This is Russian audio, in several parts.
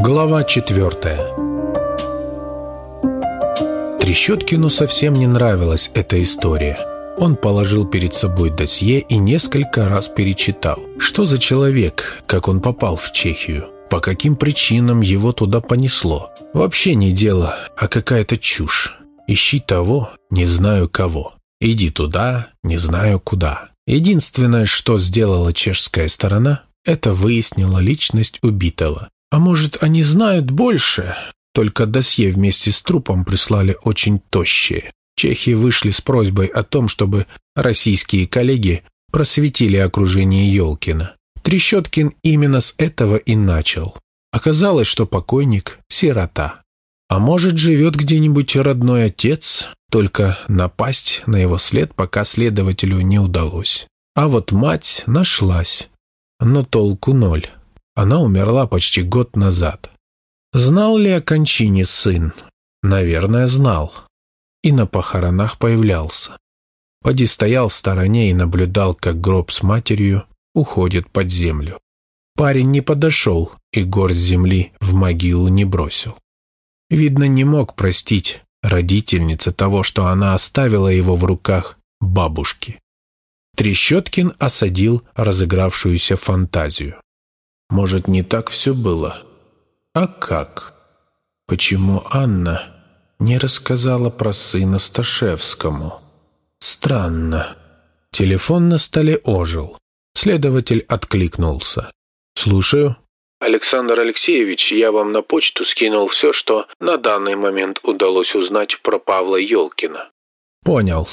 Глава четвертая Трещоткину совсем не нравилась эта история. Он положил перед собой досье и несколько раз перечитал. Что за человек, как он попал в Чехию? По каким причинам его туда понесло? Вообще не дело, а какая-то чушь. Ищи того, не знаю кого. Иди туда, не знаю куда. Единственное, что сделала чешская сторона, это выяснила личность убитого. А может, они знают больше? Только досье вместе с трупом прислали очень тощие. Чехи вышли с просьбой о том, чтобы российские коллеги просветили окружение Ёлкина. Трещоткин именно с этого и начал. Оказалось, что покойник – сирота. А может, живет где-нибудь родной отец, только напасть на его след пока следователю не удалось. А вот мать нашлась. Но толку ноль. Она умерла почти год назад. Знал ли о кончине сын? Наверное, знал и на похоронах появлялся. Поди стоял в стороне и наблюдал, как гроб с матерью уходит под землю. Парень не подошел и горсть земли в могилу не бросил. Видно, не мог простить родительница того, что она оставила его в руках бабушки. Трещоткин осадил разыгравшуюся фантазию. Может, не так все было? А как? Почему Анна не рассказала про сына Сташевскому. Странно. Телефон на столе ожил. Следователь откликнулся. «Слушаю». «Александр Алексеевич, я вам на почту скинул все, что на данный момент удалось узнать про Павла Ёлкина». «Понял».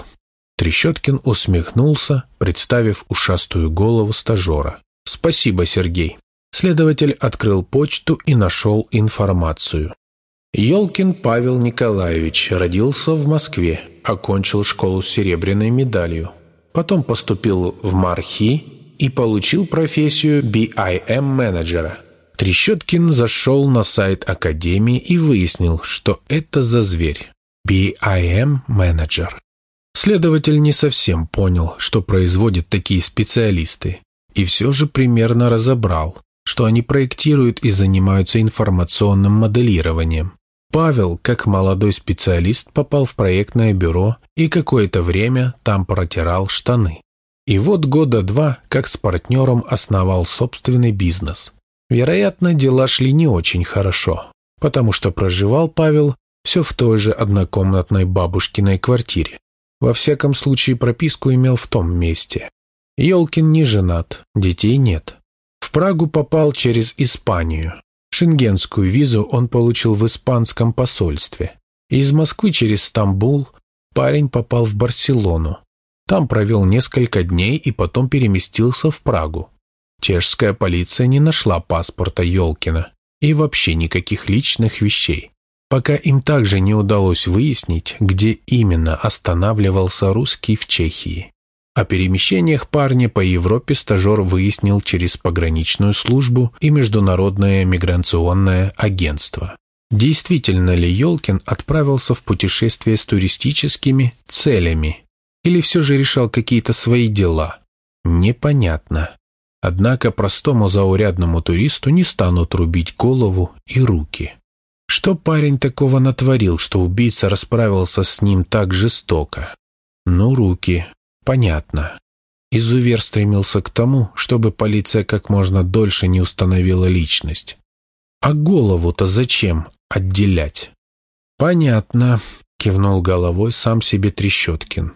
Трещоткин усмехнулся, представив ушастую голову стажера. «Спасибо, Сергей». Следователь открыл почту и нашел информацию. Ёлкин Павел Николаевич родился в Москве, окончил школу с серебряной медалью. Потом поступил в МАРХИ и получил профессию BIM-менеджера. Трещоткин зашел на сайт Академии и выяснил, что это за зверь. BIM-менеджер. Следователь не совсем понял, что производят такие специалисты, и все же примерно разобрал, что они проектируют и занимаются информационным моделированием. Павел, как молодой специалист, попал в проектное бюро и какое-то время там протирал штаны. И вот года два, как с партнером основал собственный бизнес. Вероятно, дела шли не очень хорошо, потому что проживал Павел все в той же однокомнатной бабушкиной квартире. Во всяком случае, прописку имел в том месте. Ёлкин не женат, детей нет. В Прагу попал через Испанию, Шенгенскую визу он получил в испанском посольстве. Из Москвы через Стамбул парень попал в Барселону. Там провел несколько дней и потом переместился в Прагу. Чешская полиция не нашла паспорта Ёлкина и вообще никаких личных вещей, пока им также не удалось выяснить, где именно останавливался русский в Чехии. О перемещениях парня по Европе стажер выяснил через пограничную службу и Международное миграционное агентство. Действительно ли Ёлкин отправился в путешествие с туристическими целями или все же решал какие-то свои дела? Непонятно. Однако простому заурядному туристу не станут рубить голову и руки. Что парень такого натворил, что убийца расправился с ним так жестоко? Ну, руки, Понятно. Изувер стремился к тому, чтобы полиция как можно дольше не установила личность. А голову-то зачем отделять? Понятно, кивнул головой сам себе Трещоткин.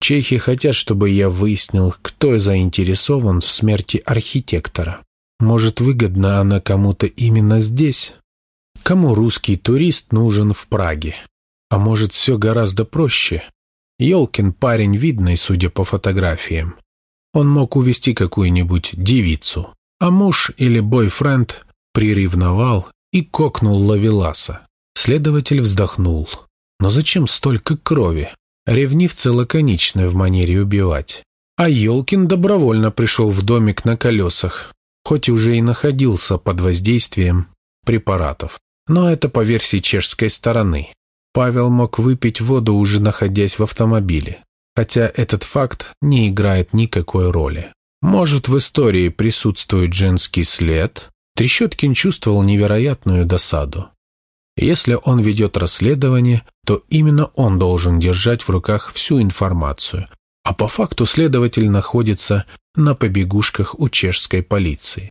Чехи хотят, чтобы я выяснил, кто заинтересован в смерти архитектора. Может, выгодна она кому-то именно здесь? Кому русский турист нужен в Праге? А может, все гораздо проще? Ёлкин парень видный, судя по фотографиям. Он мог увести какую-нибудь девицу, а муж или бойфренд приревновал и кокнул Лавеласа. Следователь вздохнул. Но зачем столько крови? Ревнивцы лаконичны в манере убивать. А Ёлкин добровольно пришел в домик на колесах, хоть уже и находился под воздействием препаратов. Но это по версии чешской стороны. Павел мог выпить воду, уже находясь в автомобиле, хотя этот факт не играет никакой роли. Может, в истории присутствует женский след? Трещоткин чувствовал невероятную досаду. Если он ведет расследование, то именно он должен держать в руках всю информацию, а по факту следователь находится на побегушках у чешской полиции.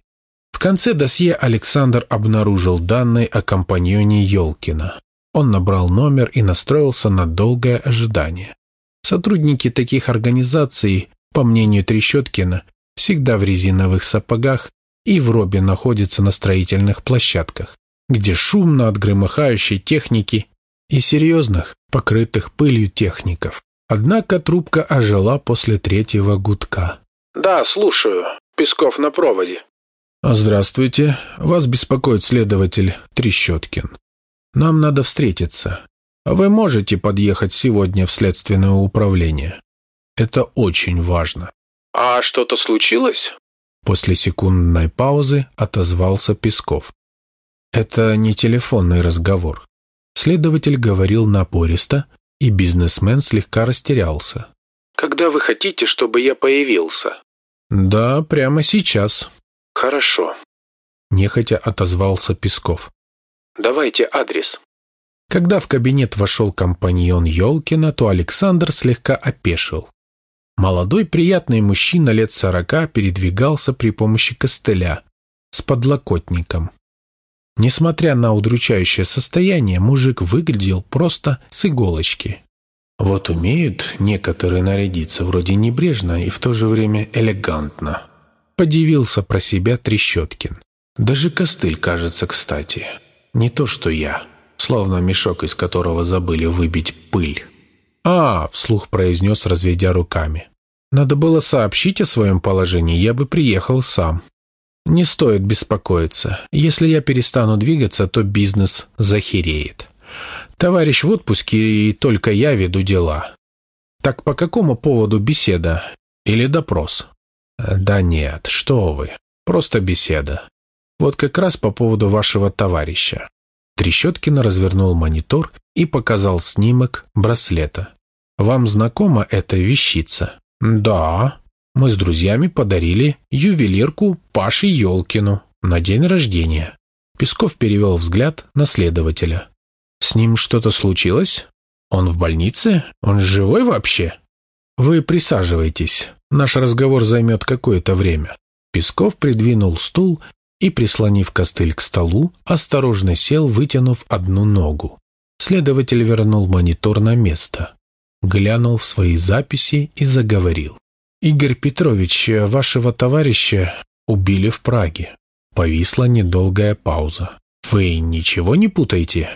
В конце досье Александр обнаружил данные о компаньоне Ёлкина. Он набрал номер и настроился на долгое ожидание. Сотрудники таких организаций, по мнению Трещоткина, всегда в резиновых сапогах и в робе находятся на строительных площадках где шумно от громыхающей техники и серьезных, покрытых пылью техников. Однако трубка ожила после третьего гудка. «Да, слушаю. Песков на проводе». «Здравствуйте. Вас беспокоит следователь Трещоткин. Нам надо встретиться. Вы можете подъехать сегодня в следственное управление? Это очень важно». «А что-то случилось?» После секундной паузы отозвался Песков. Это не телефонный разговор. Следователь говорил напористо, и бизнесмен слегка растерялся. «Когда вы хотите, чтобы я появился?» «Да, прямо сейчас». «Хорошо», – нехотя отозвался Песков. «Давайте адрес». Когда в кабинет вошел компаньон Ёлкина, то Александр слегка опешил. Молодой приятный мужчина лет сорока передвигался при помощи костыля с подлокотником. Несмотря на удручающее состояние, мужик выглядел просто с иголочки. Вот умеют некоторые нарядиться вроде небрежно и в то же время элегантно. Подивился про себя Трещоткин. Даже костыль кажется кстати. Не то что я, словно мешок, из которого забыли выбить пыль. «А!» – вслух произнес, разведя руками. «Надо было сообщить о своем положении, я бы приехал сам. Не стоит беспокоиться. Если я перестану двигаться, то бизнес захереет. Товарищ в отпуске, и только я веду дела. Так по какому поводу беседа? Или допрос? Да нет, что вы. Просто беседа. Вот как раз по поводу вашего товарища. Трещоткин развернул монитор и показал снимок браслета. Вам знакома эта вещица? Да. Мы с друзьями подарили ювелирку Паше Ёлкину на день рождения. Песков перевел взгляд на следователя. «С ним что-то случилось? Он в больнице? Он живой вообще?» «Вы присаживайтесь. Наш разговор займет какое-то время». Песков придвинул стул и, прислонив костыль к столу, осторожно сел, вытянув одну ногу. Следователь вернул монитор на место, глянул в свои записи и заговорил. «Игорь Петрович, вашего товарища убили в Праге». Повисла недолгая пауза. «Вы ничего не путаете?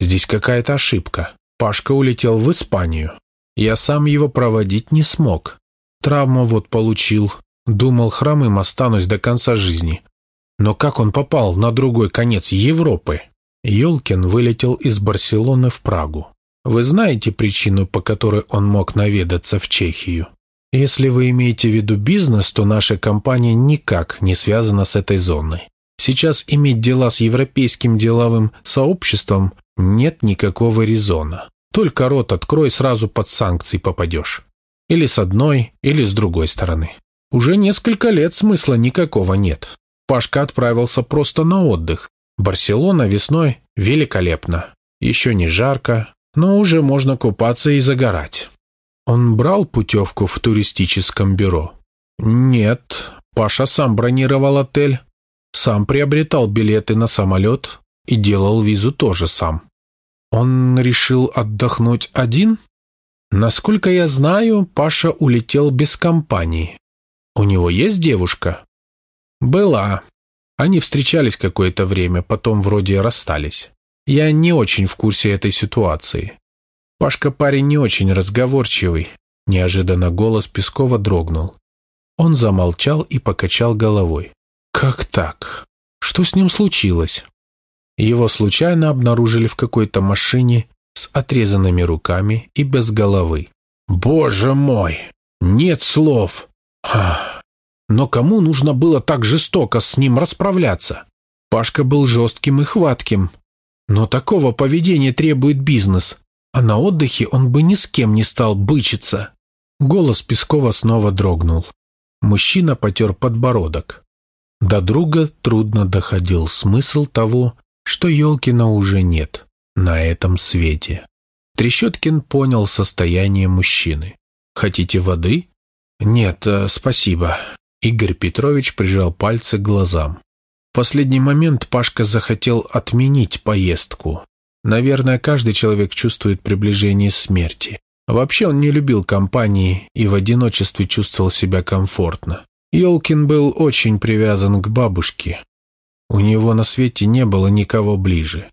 Здесь какая-то ошибка. Пашка улетел в Испанию. Я сам его проводить не смог. Травму вот получил. Думал, хромым останусь до конца жизни. Но как он попал на другой конец Европы?» Ёлкин вылетел из Барселоны в Прагу. Вы знаете причину, по которой он мог наведаться в Чехию? Если вы имеете в виду бизнес, то наша компания никак не связана с этой зоной. Сейчас иметь дела с европейским деловым сообществом нет никакого резона. Только рот открой, сразу под санкции попадешь. Или с одной, или с другой стороны. Уже несколько лет смысла никакого нет. Пашка отправился просто на отдых. Барселона весной великолепно. Еще не жарко, но уже можно купаться и загорать. Он брал путевку в туристическом бюро? Нет, Паша сам бронировал отель, сам приобретал билеты на самолет и делал визу тоже сам. Он решил отдохнуть один? Насколько я знаю, Паша улетел без компании. У него есть девушка? Была. Они встречались какое-то время, потом вроде расстались. Я не очень в курсе этой ситуации. Пашка парень не очень разговорчивый. Неожиданно голос Пескова дрогнул. Он замолчал и покачал головой. Как так? Что с ним случилось? Его случайно обнаружили в какой-то машине с отрезанными руками и без головы. Боже мой! Нет слов! Ха. Но кому нужно было так жестоко с ним расправляться? Пашка был жестким и хватким. Но такого поведения требует бизнес. А на отдыхе он бы ни с кем не стал бычиться. Голос Пескова снова дрогнул. Мужчина потер подбородок. До друга трудно доходил смысл того, что Елкина уже нет на этом свете. Трещоткин понял состояние мужчины. «Хотите воды?» «Нет, э, спасибо». Игорь Петрович прижал пальцы к глазам. В последний момент Пашка захотел отменить поездку. Наверное, каждый человек чувствует приближение смерти. Вообще он не любил компании и в одиночестве чувствовал себя комфортно. Ёлкин был очень привязан к бабушке. У него на свете не было никого ближе.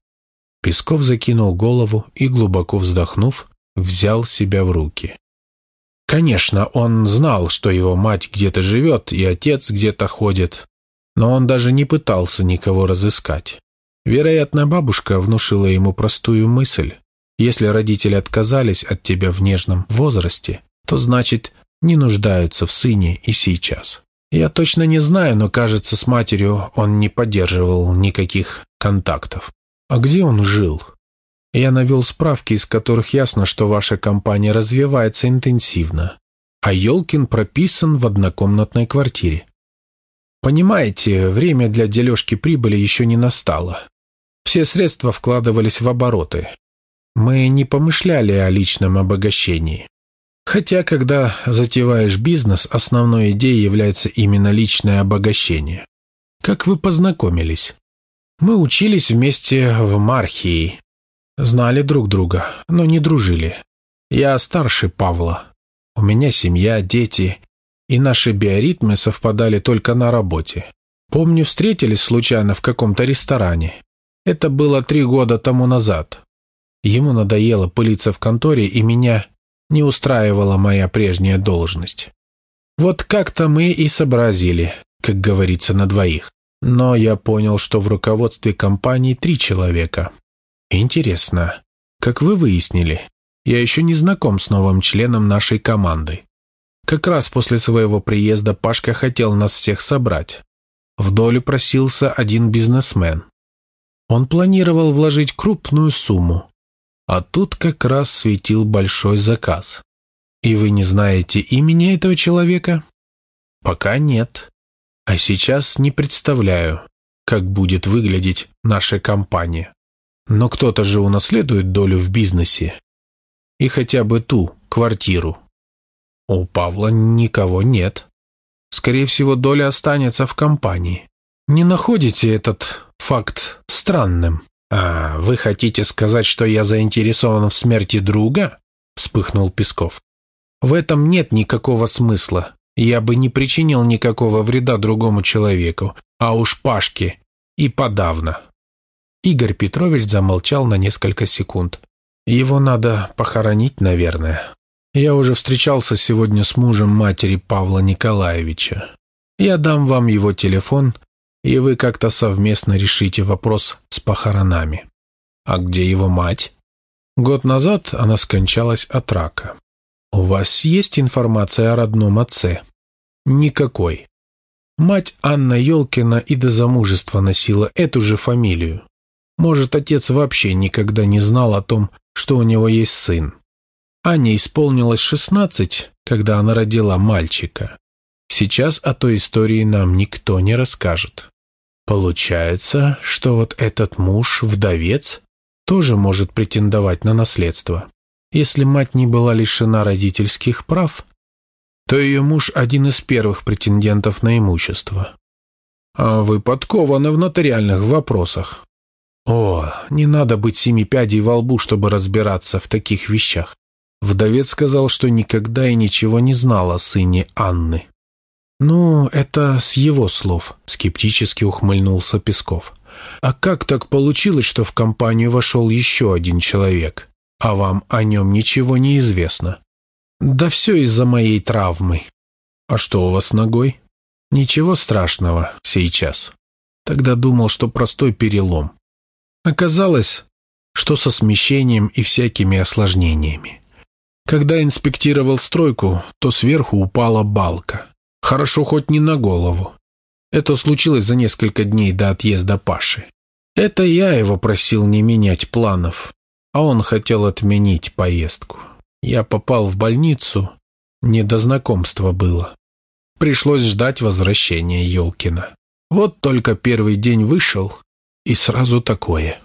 Песков закинул голову и, глубоко вздохнув, взял себя в руки. Конечно, он знал, что его мать где-то живет и отец где-то ходит, но он даже не пытался никого разыскать. Вероятно, бабушка внушила ему простую мысль. Если родители отказались от тебя в нежном возрасте, то значит, не нуждаются в сыне и сейчас. Я точно не знаю, но, кажется, с матерью он не поддерживал никаких контактов. А где он жил? Я навел справки, из которых ясно, что ваша компания развивается интенсивно, а Ёлкин прописан в однокомнатной квартире. Понимаете, время для дележки прибыли еще не настало. Все средства вкладывались в обороты. Мы не помышляли о личном обогащении. Хотя, когда затеваешь бизнес, основной идеей является именно личное обогащение. Как вы познакомились? Мы учились вместе в Мархии. Знали друг друга, но не дружили. Я старше Павла. У меня семья, дети, и наши биоритмы совпадали только на работе. Помню, встретились случайно в каком-то ресторане. Это было три года тому назад. Ему надоело пылиться в конторе, и меня не устраивала моя прежняя должность. Вот как-то мы и сообразили, как говорится, на двоих. Но я понял, что в руководстве компании три человека. Интересно, как вы выяснили? Я еще не знаком с новым членом нашей команды. Как раз после своего приезда Пашка хотел нас всех собрать. В долю просился один бизнесмен. Он планировал вложить крупную сумму, а тут как раз светил большой заказ. И вы не знаете имени этого человека? Пока нет. А сейчас не представляю, как будет выглядеть наша компания. Но кто-то же унаследует долю в бизнесе. И хотя бы ту, квартиру. У Павла никого нет. Скорее всего, доля останется в компании. Не находите этот факт странным? «А вы хотите сказать, что я заинтересован в смерти друга?» — вспыхнул Песков. «В этом нет никакого смысла. Я бы не причинил никакого вреда другому человеку, а уж Пашке и подавно». Игорь Петрович замолчал на несколько секунд. «Его надо похоронить, наверное. Я уже встречался сегодня с мужем матери Павла Николаевича. Я дам вам его телефон, и вы как-то совместно решите вопрос с похоронами. А где его мать? Год назад она скончалась от рака. У вас есть информация о родном отце? Никакой. Мать Анна Ёлкина и до замужества носила эту же фамилию. Может, отец вообще никогда не знал о том, что у него есть сын. Ане исполнилось шестнадцать, когда она родила мальчика. Сейчас о той истории нам никто не расскажет. Получается, что вот этот муж, вдовец, тоже может претендовать на наследство. Если мать не была лишена родительских прав, то ее муж один из первых претендентов на имущество. А вы подкованы в нотариальных вопросах. О, не надо быть семи пядей во лбу, чтобы разбираться в таких вещах. Вдовец сказал, что никогда и ничего не знал о сыне Анны. «Ну, это с его слов», — скептически ухмыльнулся Песков. «А как так получилось, что в компанию вошел еще один человек, а вам о нем ничего не известно?» «Да все из-за моей травмы». «А что у вас с ногой?» «Ничего страшного сейчас. Тогда думал, что простой перелом. Оказалось, что со смещением и всякими осложнениями. Когда инспектировал стройку, то сверху упала балка. Хорошо хоть не на голову. Это случилось за несколько дней до отъезда Паши. Это я его просил не менять планов, а он хотел отменить поездку. Я попал в больницу, не до знакомства было. пришлось ждать возвращения Ёлкина. Вот только первый день вышел, и сразу такое.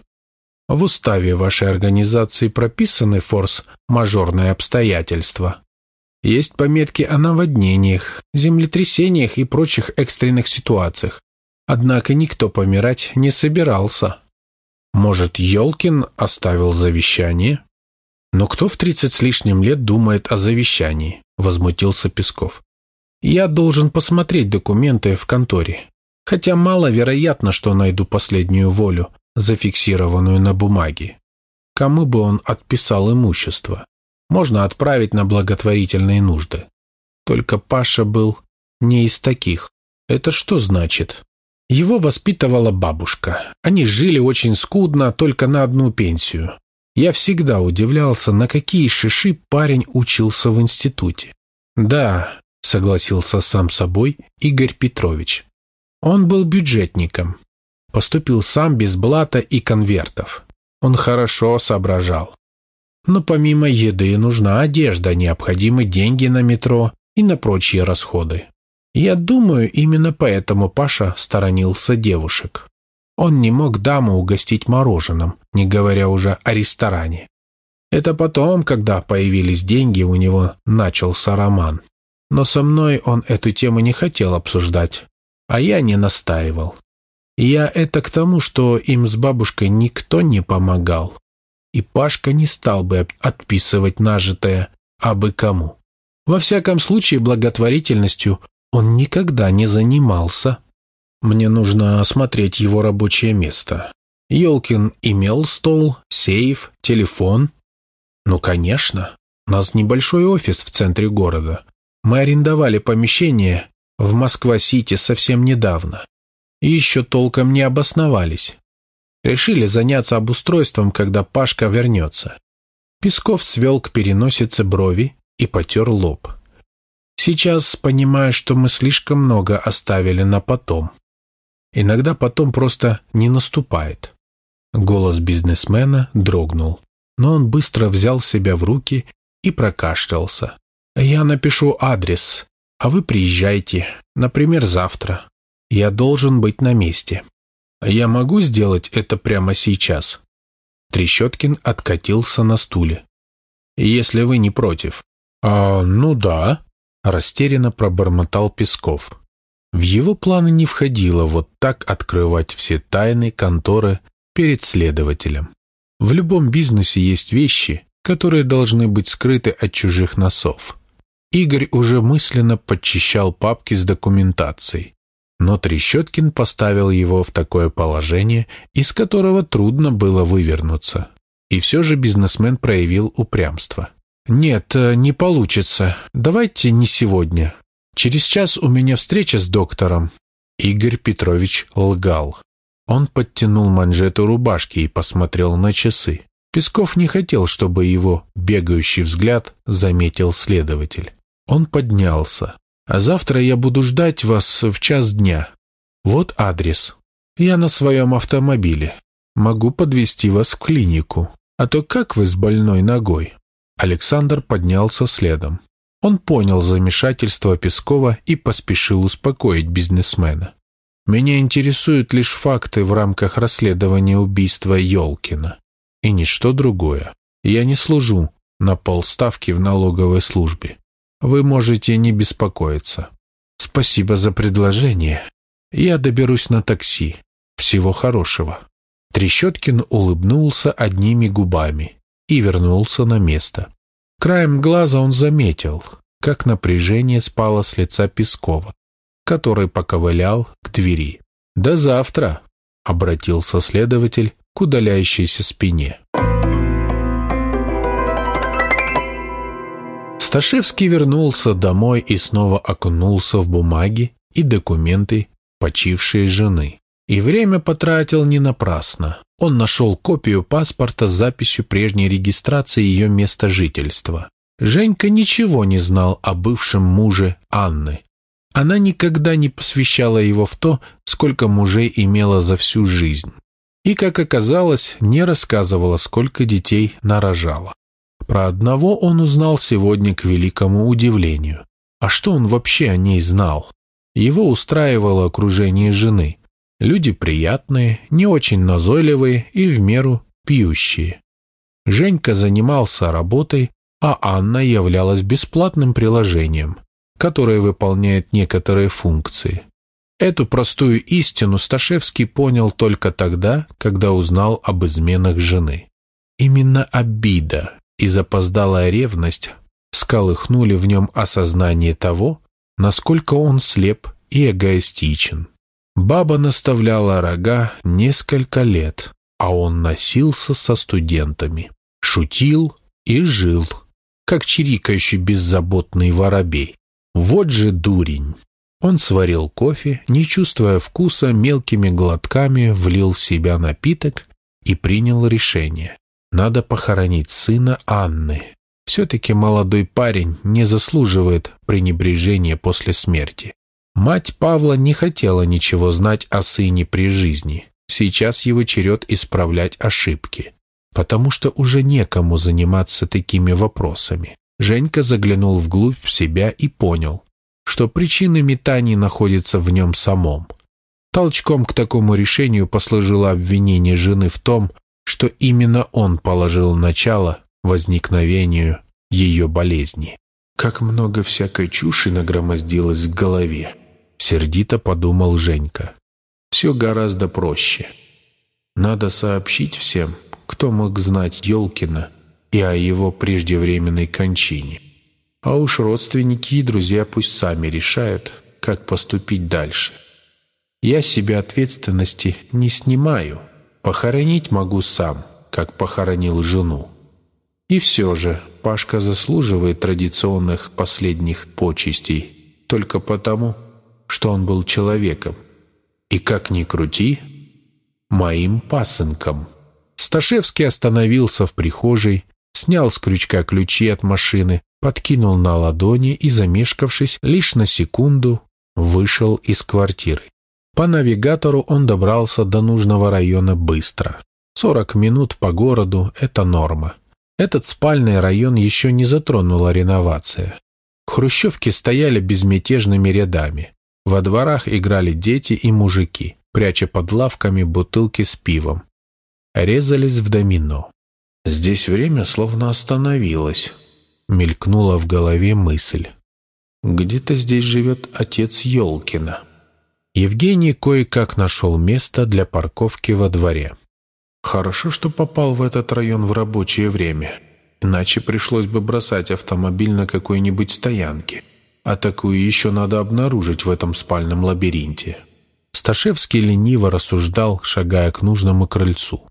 В уставе вашей организации прописаны форс-мажорные обстоятельства. Есть пометки о наводнениях, землетрясениях и прочих экстренных ситуациях. Однако никто помирать не собирался. Может, Ёлкин оставил завещание? Но кто в тридцать с лишним лет думает о завещании? Возмутился Песков. Я должен посмотреть документы в конторе. Хотя маловероятно, что найду последнюю волю, зафиксированную на бумаге. Кому бы он отписал имущество? Можно отправить на благотворительные нужды. Только Паша был не из таких. Это что значит? Его воспитывала бабушка. Они жили очень скудно, только на одну пенсию. Я всегда удивлялся, на какие шиши парень учился в институте. «Да», — согласился сам собой Игорь Петрович. Он был бюджетником. Поступил сам без блата и конвертов. Он хорошо соображал. Но помимо еды нужна одежда, необходимы деньги на метро и на прочие расходы. Я думаю, именно поэтому Паша сторонился девушек. Он не мог даму угостить мороженым, не говоря уже о ресторане. Это потом, когда появились деньги, у него начался роман. Но со мной он эту тему не хотел обсуждать, а я не настаивал. Я это к тому, что им с бабушкой никто не помогал. И Пашка не стал бы отписывать нажитое абы кому. Во всяком случае, благотворительностью он никогда не занимался. Мне нужно осмотреть его рабочее место. Ёлкин имел стол, сейф, телефон. Ну, конечно. У нас небольшой офис в центре города. Мы арендовали помещение в Москва-Сити совсем недавно. И еще толком не обосновались. Решили заняться обустройством, когда Пашка вернется. Песков свел к переносице брови и потер лоб. Сейчас понимаю, что мы слишком много оставили на потом. Иногда потом просто не наступает. Голос бизнесмена дрогнул, но он быстро взял себя в руки и прокашлялся. «Я напишу адрес, а вы приезжайте, например, завтра. Я должен быть на месте. Я могу сделать это прямо сейчас?» Трещоткин откатился на стуле. «Если вы не против». «А, ну да», Растерянно пробормотал Песков. В его планы не входило вот так открывать все тайны конторы перед следователем. В любом бизнесе есть вещи, которые должны быть скрыты от чужих носов. Игорь уже мысленно подчищал папки с документацией, но Трещоткин поставил его в такое положение, из которого трудно было вывернуться. И все же бизнесмен проявил упрямство. «Нет, э, не получится. Давайте не сегодня. Через час у меня встреча с доктором». Игорь Петрович лгал. Он подтянул манжету рубашки и посмотрел на часы. Песков не хотел, чтобы его бегающий взгляд заметил следователь. Он поднялся. «А завтра я буду ждать вас в час дня. Вот адрес. Я на своем автомобиле. Могу подвести вас в клинику. А то как вы с больной ногой?» Александр поднялся следом. Он понял замешательство Пескова и поспешил успокоить бизнесмена. «Меня интересуют лишь факты в рамках расследования убийства Ёлкина. И ничто другое. Я не служу на полставки в налоговой службе. Вы можете не беспокоиться. Спасибо за предложение. Я доберусь на такси. Всего хорошего». Трещоткин улыбнулся одними губами и вернулся на место. Краем глаза он заметил, как напряжение спало с лица Пескова, который поковылял к двери. «До завтра!» — обратился следователь к удаляющейся спине. Сташевский вернулся домой и снова окунулся в бумаги и документы почившей жены. И время потратил не напрасно. Он нашел копию паспорта с записью прежней регистрации ее места жительства. Женька ничего не знал о бывшем муже Анны. Она никогда не посвящала его в то, сколько мужей имела за всю жизнь. И, как оказалось, не рассказывала, сколько детей нарожала. Про одного он узнал сегодня к великому удивлению. А что он вообще о ней знал? Его устраивало окружение жены. Люди приятные, не очень назойливые и в меру пьющие. Женька занимался работой, а Анна являлась бесплатным приложением, которое выполняет некоторые функции. Эту простую истину Сташевский понял только тогда, когда узнал об изменах жены. Именно обида и запоздалая ревность сколыхнули в нем осознание того, насколько он слеп и эгоистичен. Баба наставляла рога несколько лет, а он носился со студентами, шутил и жил, как чирикающий беззаботный воробей. Вот же дурень! Он сварил кофе, не чувствуя вкуса, мелкими глотками влил в себя напиток и принял решение. Надо похоронить сына Анны. Все-таки молодой парень не заслуживает пренебрежения после смерти. Мать Павла не хотела ничего знать о сыне при жизни. Сейчас его черед исправлять ошибки, потому что уже некому заниматься такими вопросами. Женька заглянул вглубь себя и понял, что причина метаний находится в нем самом. Толчком к такому решению послужило обвинение жены в том, что именно он положил начало возникновению ее болезни. Как много всякой чуши нагромоздилось в голове, сердито подумал Женька. Все гораздо проще. Надо сообщить всем, кто мог знать Ёлкина и о его преждевременной кончине. А уж родственники и друзья пусть сами решают, как поступить дальше. Я себе ответственности не снимаю. Похоронить могу сам, как похоронил жену. И все же Пашка заслуживает традиционных последних почестей только потому, что он был человеком. И как ни крути, моим пасынком. Сташевский остановился в прихожей, снял с крючка ключи от машины, подкинул на ладони и, замешкавшись лишь на секунду, вышел из квартиры. По навигатору он добрался до нужного района быстро. Сорок минут по городу – это норма. Этот спальный район еще не затронула реновация. Хрущевки стояли безмятежными рядами. Во дворах играли дети и мужики, пряча под лавками бутылки с пивом. Резались в домино. Здесь время словно остановилось, Мелькнула в голове мысль. Где-то здесь живет отец Ёлкина. Евгений кое-как нашел место для парковки во дворе. Хорошо, что попал в этот район в рабочее время. Иначе пришлось бы бросать автомобиль на какой-нибудь стоянке. А такую еще надо обнаружить в этом спальном лабиринте. Сташевский лениво рассуждал, шагая к нужному крыльцу.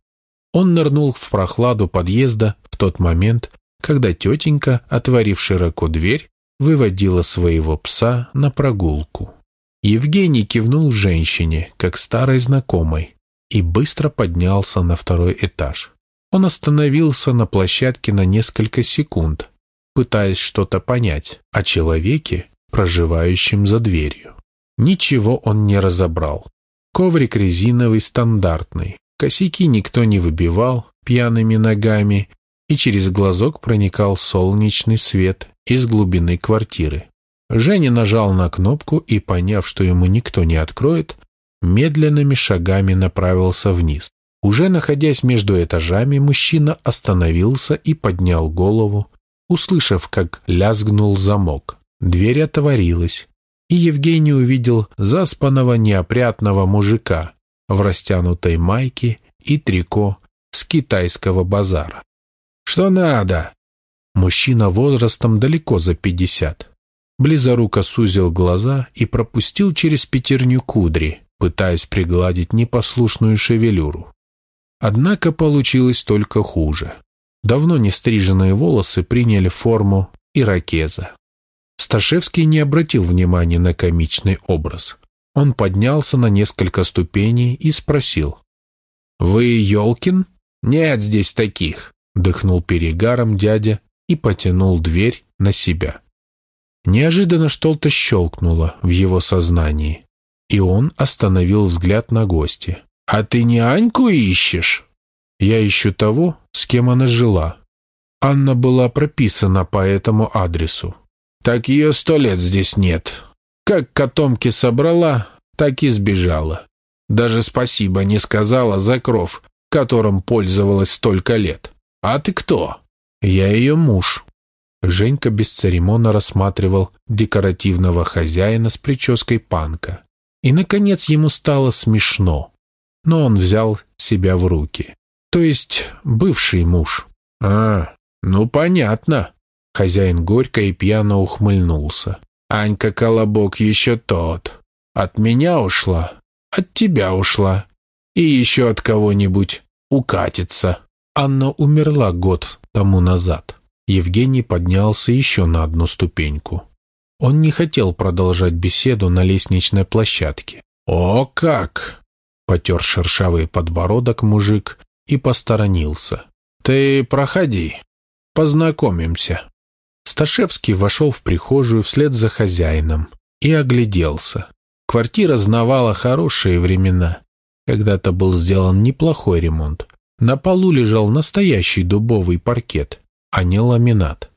Он нырнул в прохладу подъезда в тот момент, когда тетенька, отворив широко дверь, выводила своего пса на прогулку. Евгений кивнул женщине, как старой знакомой, и быстро поднялся на второй этаж. Он остановился на площадке на несколько секунд, пытаясь что-то понять о человеке, проживающем за дверью. Ничего он не разобрал. Коврик резиновый стандартный, косяки никто не выбивал пьяными ногами и через глазок проникал солнечный свет из глубины квартиры. Женя нажал на кнопку и, поняв, что ему никто не откроет, медленными шагами направился вниз. Уже находясь между этажами, мужчина остановился и поднял голову, услышав, как лязгнул замок. Дверь отворилась, и Евгений увидел заспанного неопрятного мужика в растянутой майке и трико с китайского базара. «Что надо?» Мужчина возрастом далеко за пятьдесят. Близоруко сузил глаза и пропустил через пятерню кудри, пытаясь пригладить непослушную шевелюру. Однако получилось только хуже. Давно не стриженные волосы приняли форму иракеза. Сташевский не обратил внимания на комичный образ. Он поднялся на несколько ступеней и спросил. «Вы Ёлкин?» «Нет здесь таких», Дыхнул перегаром дядя и потянул дверь на себя. Неожиданно что-то щелкнуло в его сознании, и он остановил взгляд на гостя. «А ты не Аньку ищешь?» «Я ищу того, с кем она жила. Анна была прописана по этому адресу. Так ее сто лет здесь нет. Как котомки собрала, так и сбежала. Даже спасибо не сказала за кров, которым пользовалась столько лет. А ты кто? Я ее муж. Женька бесцеремонно рассматривал декоративного хозяина с прической панка. И, наконец, ему стало смешно. Но он взял себя в руки. То есть, бывший муж. А, ну понятно. Хозяин горько и пьяно ухмыльнулся. Анька Колобок еще тот. От меня ушла, от тебя ушла. И еще от кого-нибудь укатится. Анна умерла год тому назад. Евгений поднялся еще на одну ступеньку. Он не хотел продолжать беседу на лестничной площадке. «О как!» — потер шершавый подбородок мужик и посторонился. «Ты проходи, познакомимся». Сташевский вошел в прихожую вслед за хозяином и огляделся. Квартира знавала хорошие времена. Когда-то был сделан неплохой ремонт. На полу лежал настоящий дубовый паркет, а не ламинат.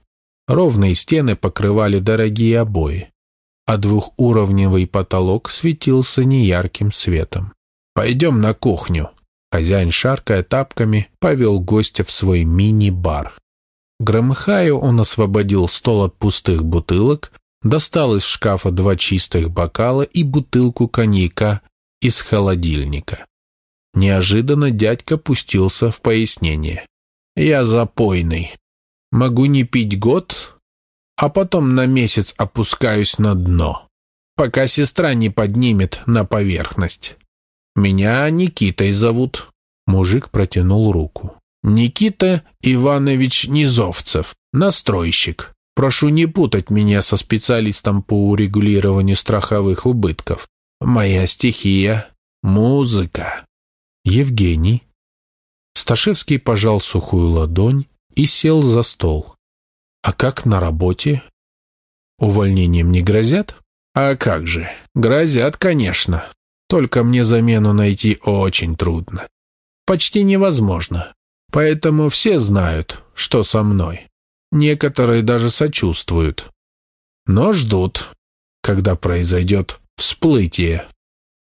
Ровные стены покрывали дорогие обои, а двухуровневый потолок светился неярким светом. «Пойдем на кухню». Хозяин, шаркая тапками, повел гостя в свой мини-бар. Громыхая, он освободил стол от пустых бутылок, достал из шкафа два чистых бокала и бутылку коньяка из холодильника. Неожиданно дядька пустился в пояснение. «Я запойный. Могу не пить год, а потом на месяц опускаюсь на дно, пока сестра не поднимет на поверхность. Меня Никитой зовут». Мужик протянул руку. «Никита Иванович Низовцев, настройщик. Прошу не путать меня со специалистом по урегулированию страховых убытков. Моя стихия — музыка». Евгений. Сташевский пожал сухую ладонь и сел за стол. А как на работе? Увольнением не грозят? А как же, грозят, конечно. Только мне замену найти очень трудно. Почти невозможно. Поэтому все знают, что со мной. Некоторые даже сочувствуют. Но ждут, когда произойдет всплытие.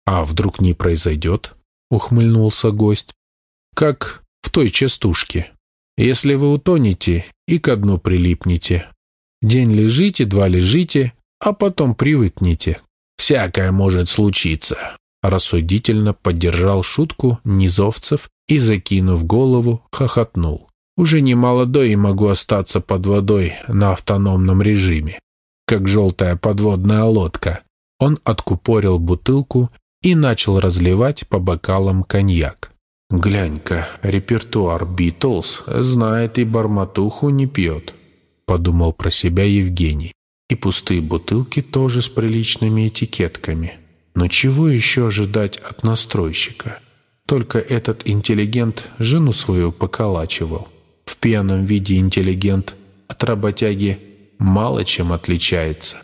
А вдруг не произойдет? — ухмыльнулся гость. «Как в той частушке. Если вы утонете и ко дну прилипнете. День лежите, два лежите, а потом привыкнете. Всякое может случиться», — рассудительно поддержал шутку Низовцев и, закинув голову, хохотнул. «Уже не молодой и могу остаться под водой на автономном режиме, как желтая подводная лодка». Он откупорил бутылку и начал разливать по бокалам коньяк. «Глянь-ка, репертуар «Битлз» знает и барматуху не пьет», — подумал про себя Евгений. «И пустые бутылки тоже с приличными этикетками. Но чего еще ожидать от настройщика? Только этот интеллигент жену свою поколачивал. В пьяном виде интеллигент от работяги мало чем отличается».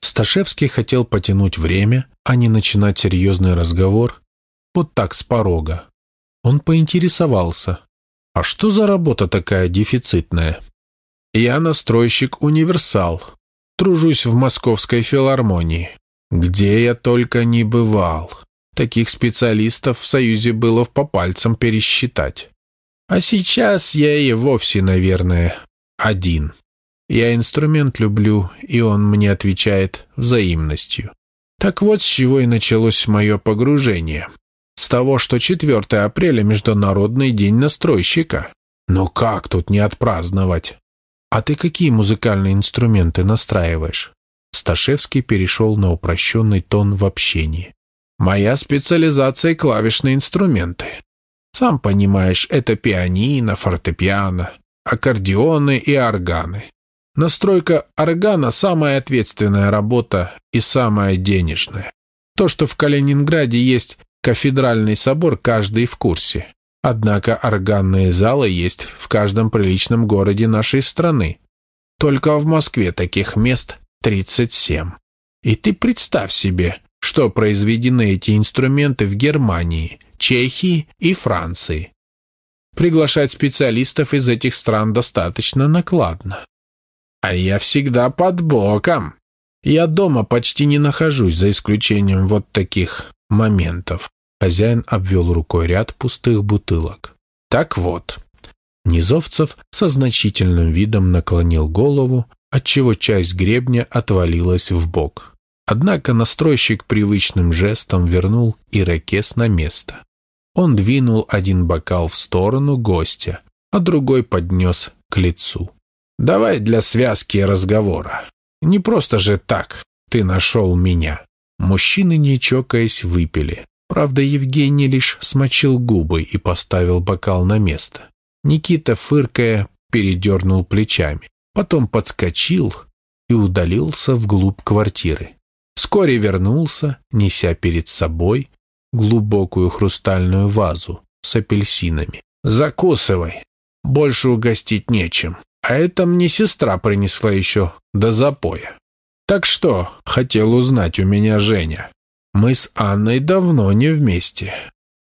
Сташевский хотел потянуть время, а не начинать серьезный разговор вот так с порога. Он поинтересовался, а что за работа такая дефицитная? Я настройщик-универсал, тружусь в Московской филармонии, где я только не бывал. Таких специалистов в Союзе было по пальцам пересчитать. А сейчас я и вовсе, наверное, один. Я инструмент люблю, и он мне отвечает взаимностью. Так вот с чего и началось мое погружение. С того, что 4 апреля – Международный день настройщика. Ну как тут не отпраздновать? А ты какие музыкальные инструменты настраиваешь? Сташевский перешел на упрощенный тон в общении. Моя специализация – клавишные инструменты. Сам понимаешь, это пианино, фортепиано, аккордеоны и органы. Настройка органа – самая ответственная работа и самая денежная. То, что в Калининграде есть кафедральный собор, каждый в курсе. Однако органные залы есть в каждом приличном городе нашей страны. Только в Москве таких мест 37. И ты представь себе, что произведены эти инструменты в Германии, Чехии и Франции. Приглашать специалистов из этих стран достаточно накладно. А я всегда под боком. Я дома почти не нахожусь, за исключением вот таких моментов. Хозяин обвел рукой ряд пустых бутылок. Так вот, Низовцев со значительным видом наклонил голову, отчего часть гребня отвалилась в бок. Однако настройщик привычным жестом вернул ирокез на место. Он двинул один бокал в сторону гостя, а другой поднес к лицу. «Давай для связки разговора. Не просто же так ты нашел меня». Мужчины, не чокаясь, выпили. Правда, Евгений лишь смочил губы и поставил бокал на место. Никита, фыркая, передернул плечами, потом подскочил и удалился вглубь квартиры. Вскоре вернулся, неся перед собой глубокую хрустальную вазу с апельсинами. «Закусывай, больше угостить нечем. А это мне сестра принесла еще до запоя. Так что, хотел узнать у меня Женя. Мы с Анной давно не вместе.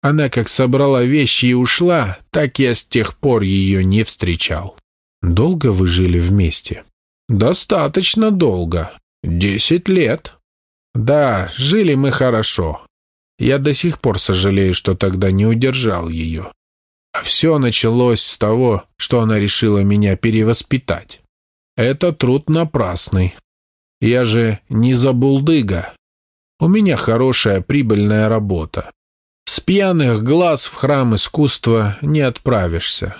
Она как собрала вещи и ушла, так я с тех пор ее не встречал. Долго вы жили вместе? Достаточно долго. Десять лет. Да, жили мы хорошо. Я до сих пор сожалею, что тогда не удержал ее. А все началось с того, что она решила меня перевоспитать. Это труд напрасный. Я же не забулдыга. У меня хорошая прибыльная работа. С пьяных глаз в храм искусства не отправишься.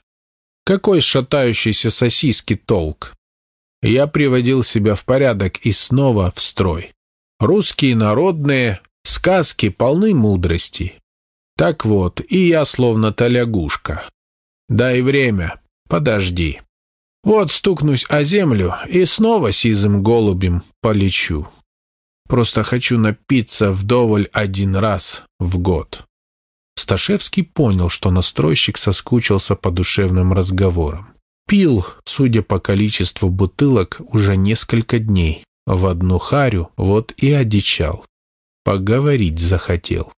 Какой шатающийся сосиски толк? Я приводил себя в порядок и снова в строй. Русские народные сказки полны мудрости. Так вот, и я словно та лягушка. Дай время, подожди. Вот стукнусь о землю и снова сизым голубем полечу. Просто хочу напиться вдоволь один раз в год. Сташевский понял, что настройщик соскучился по душевным разговорам. Пил, судя по количеству бутылок, уже несколько дней. В одну харю вот и одичал. Поговорить захотел.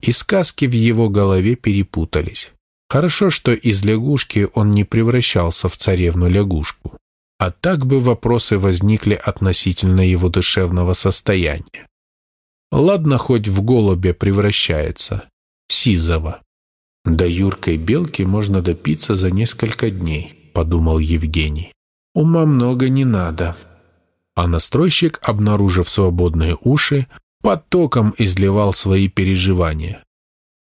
И сказки в его голове перепутались. Хорошо, что из лягушки он не превращался в царевну-лягушку. А так бы вопросы возникли относительно его душевного состояния. Ладно, хоть в голубя превращается. Сизова. До юркой белки можно допиться за несколько дней, подумал Евгений. Ума много не надо. А настройщик, обнаружив свободные уши, потоком изливал свои переживания.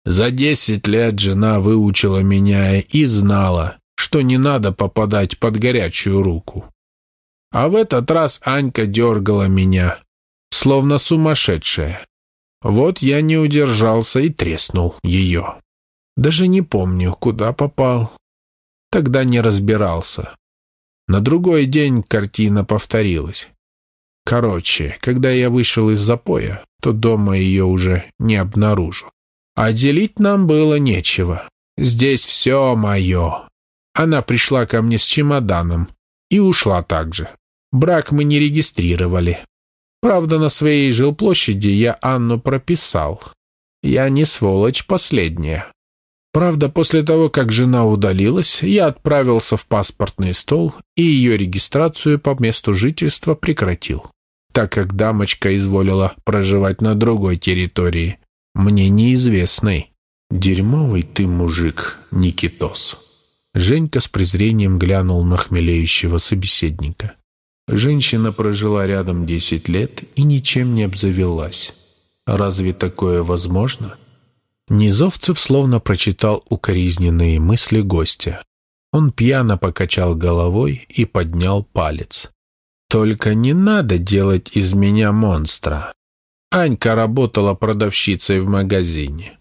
За десять лет жена выучила меня и знала, что не надо попадать под горячую руку. А в этот раз Анька дергала меня, словно сумасшедшая. Вот я не удержался и треснул ее. Даже не помню, куда попал. Тогда не разбирался. На другой день картина повторилась. Короче, когда я вышел из запоя, то дома ее уже не обнаружил. А делить нам было нечего. Здесь все мое. Она пришла ко мне с чемоданом и ушла также. Брак мы не регистрировали. Правда, на своей жилплощади я Анну прописал. Я не сволочь последняя. Правда, после того, как жена удалилась, я отправился в паспортный стол и ее регистрацию по месту жительства прекратил, так как дамочка изволила проживать на другой территории, мне неизвестной. «Дерьмовый ты мужик, Никитос!» Женька с презрением глянул на хмелеющего собеседника. Женщина прожила рядом десять лет и ничем не обзавелась. Разве такое возможно? Низовцев словно прочитал укоризненные мысли гостя. Он пьяно покачал головой и поднял палец. «Только не надо делать из меня монстра. Анька работала продавщицей в магазине,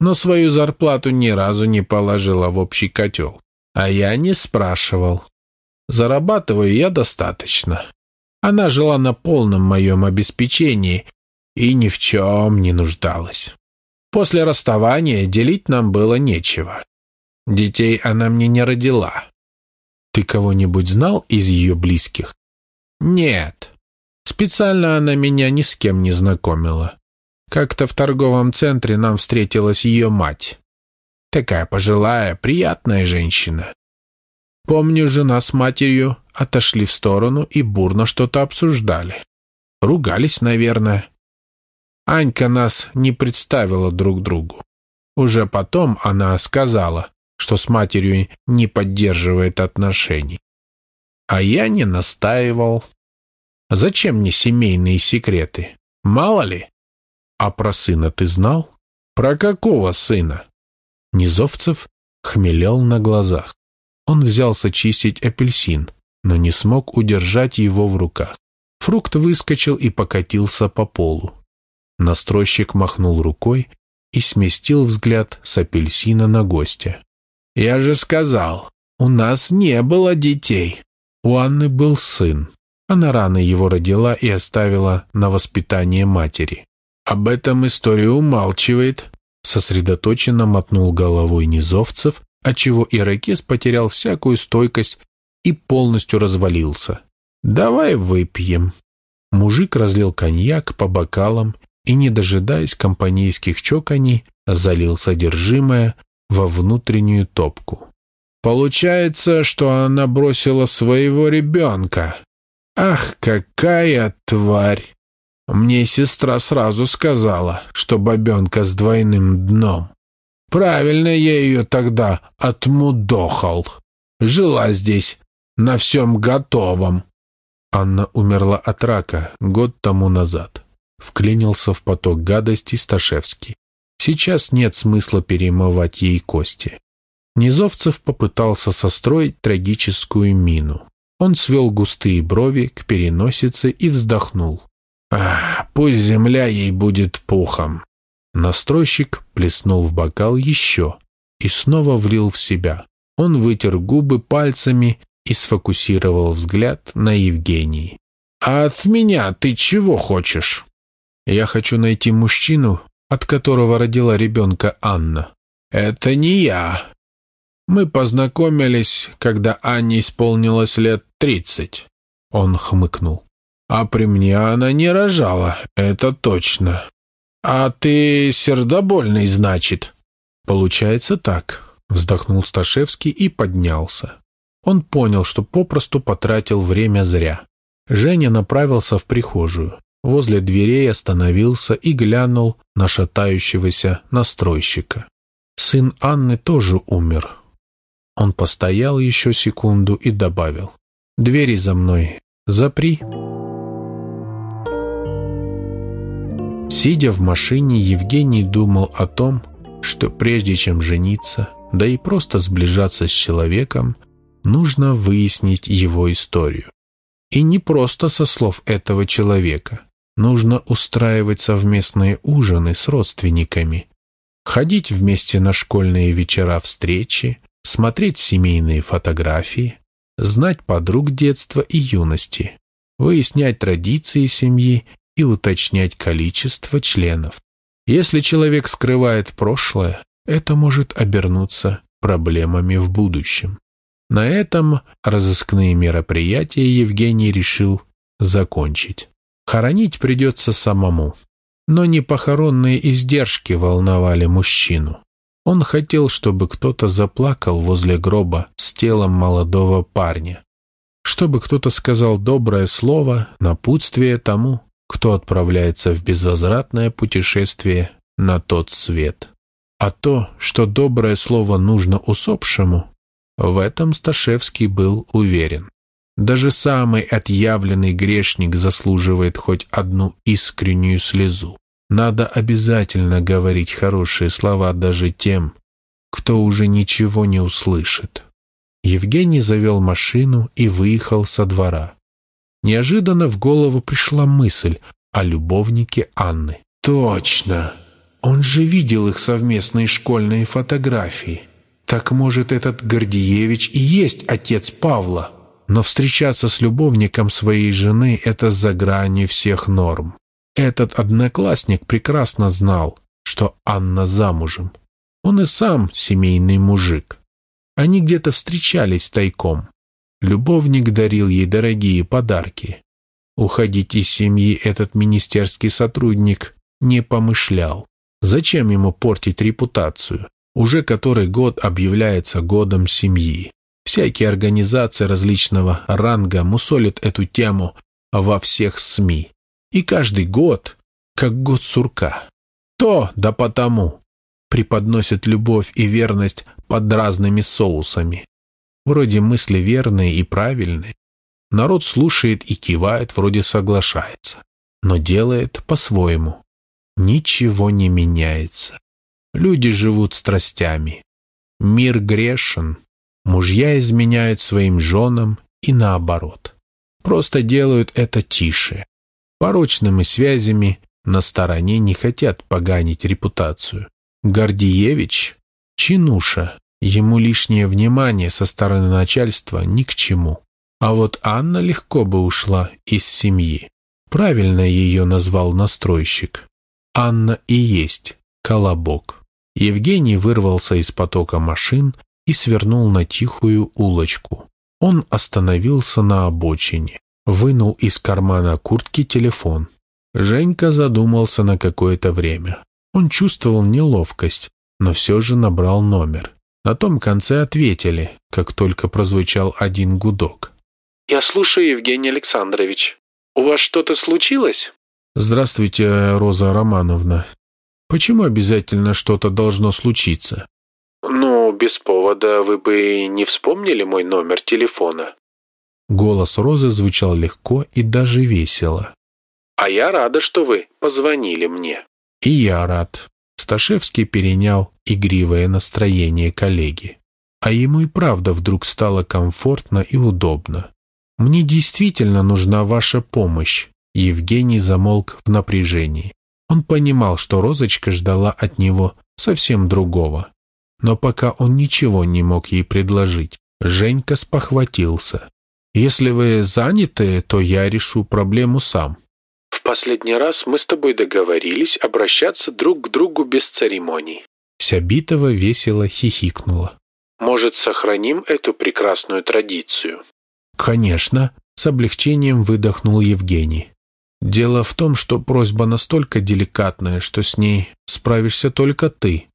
но свою зарплату ни разу не положила в общий котел. А я не спрашивал. Зарабатываю я достаточно. Она жила на полном моем обеспечении и ни в чем не нуждалась. После расставания делить нам было нечего. Детей она мне не родила. Ты кого-нибудь знал из ее близких? Нет. Специально она меня ни с кем не знакомила. Как-то в торговом центре нам встретилась ее мать. Такая пожилая, приятная женщина. Помню, жена с матерью отошли в сторону и бурно что-то обсуждали. Ругались, наверное. Анька нас не представила друг другу. Уже потом она сказала, что с матерью не поддерживает отношений. А я не настаивал. Зачем мне семейные секреты? Мало ли? А про сына ты знал? Про какого сына? Низовцев хмелел на глазах. Он взялся чистить апельсин, но не смог удержать его в руках. Фрукт выскочил и покатился по полу. Настройщик махнул рукой и сместил взгляд с апельсина на гостя. «Я же сказал, у нас не было детей. У Анны был сын. Она рано его родила и оставила на воспитание матери. Об этом история умалчивает», сосредоточенно мотнул головой Низовцев, отчего ирокез потерял всякую стойкость и полностью развалился. «Давай выпьем». Мужик разлил коньяк по бокалам и, не дожидаясь компанейских чоканий, залил содержимое во внутреннюю топку. «Получается, что она бросила своего ребенка. Ах, какая тварь! Мне сестра сразу сказала, что бабенка с двойным дном. Правильно я ее тогда отмудохал. Жила здесь на всем готовом». Анна умерла от рака год тому назад вклинился в поток гадости Сташевский. Сейчас нет смысла перемывать ей кости. Низовцев попытался состроить трагическую мину. Он свел густые брови к переносице и вздохнул. «Ах, пусть земля ей будет пухом!» Настройщик плеснул в бокал еще и снова влил в себя. Он вытер губы пальцами и сфокусировал взгляд на Евгении. «А от меня ты чего хочешь?» Я хочу найти мужчину, от которого родила ребенка Анна. Это не я. Мы познакомились, когда Анне исполнилось лет тридцать. Он хмыкнул. А при мне она не рожала, это точно. А ты сердобольный, значит? Получается так, вздохнул Сташевский и поднялся. Он понял, что попросту потратил время зря. Женя направился в прихожую возле дверей остановился и глянул на шатающегося настройщика. Сын Анны тоже умер. Он постоял еще секунду и добавил. «Двери за мной запри». Сидя в машине, Евгений думал о том, что прежде чем жениться, да и просто сближаться с человеком, нужно выяснить его историю. И не просто со слов этого человека, Нужно устраивать совместные ужины с родственниками, ходить вместе на школьные вечера встречи, смотреть семейные фотографии, знать подруг детства и юности, выяснять традиции семьи и уточнять количество членов. Если человек скрывает прошлое, это может обернуться проблемами в будущем. На этом разыскные мероприятия Евгений решил закончить. Хоронить придется самому. Но не похоронные издержки волновали мужчину. Он хотел, чтобы кто-то заплакал возле гроба с телом молодого парня. Чтобы кто-то сказал доброе слово, напутствие тому, кто отправляется в безвозвратное путешествие на тот свет. А то, что доброе слово нужно усопшему, в этом Сташевский был уверен. Даже самый отъявленный грешник заслуживает хоть одну искреннюю слезу. Надо обязательно говорить хорошие слова даже тем, кто уже ничего не услышит. Евгений завел машину и выехал со двора. Неожиданно в голову пришла мысль о любовнике Анны. «Точно! Он же видел их совместные школьные фотографии. Так, может, этот Гордиевич и есть отец Павла?» Но встречаться с любовником своей жены – это за гранью всех норм. Этот одноклассник прекрасно знал, что Анна замужем. Он и сам семейный мужик. Они где-то встречались тайком. Любовник дарил ей дорогие подарки. Уходить из семьи этот министерский сотрудник не помышлял. Зачем ему портить репутацию? Уже который год объявляется годом семьи. Всякие организации различного ранга мусолят эту тему во всех СМИ. И каждый год, как год сурка. То да потому преподносят любовь и верность под разными соусами. Вроде мысли верные и правильные. Народ слушает и кивает, вроде соглашается. Но делает по-своему. Ничего не меняется. Люди живут страстями. Мир грешен. Мужья изменяют своим женам и наоборот. Просто делают это тише. Порочными связями на стороне не хотят поганить репутацию. Гордиевич – чинуша, ему лишнее внимание со стороны начальства ни к чему. А вот Анна легко бы ушла из семьи. Правильно ее назвал настройщик. Анна и есть колобок. Евгений вырвался из потока машин и свернул на тихую улочку. Он остановился на обочине, вынул из кармана куртки телефон. Женька задумался на какое-то время. Он чувствовал неловкость, но все же набрал номер. На том конце ответили, как только прозвучал один гудок. «Я слушаю, Евгений Александрович. У вас что-то случилось?» «Здравствуйте, Роза Романовна. Почему обязательно что-то должно случиться?» «Ну, без повода вы бы не вспомнили мой номер телефона». Голос Розы звучал легко и даже весело. «А я рада, что вы позвонили мне». «И я рад». Сташевский перенял игривое настроение коллеги. А ему и правда вдруг стало комфортно и удобно. «Мне действительно нужна ваша помощь», Евгений замолк в напряжении. Он понимал, что Розочка ждала от него совсем другого. Но пока он ничего не мог ей предложить, Женька спохватился. «Если вы заняты, то я решу проблему сам». «В последний раз мы с тобой договорились обращаться друг к другу без церемоний». Сябитова весело хихикнула. «Может, сохраним эту прекрасную традицию?» «Конечно», — с облегчением выдохнул Евгений. «Дело в том, что просьба настолько деликатная, что с ней справишься только ты.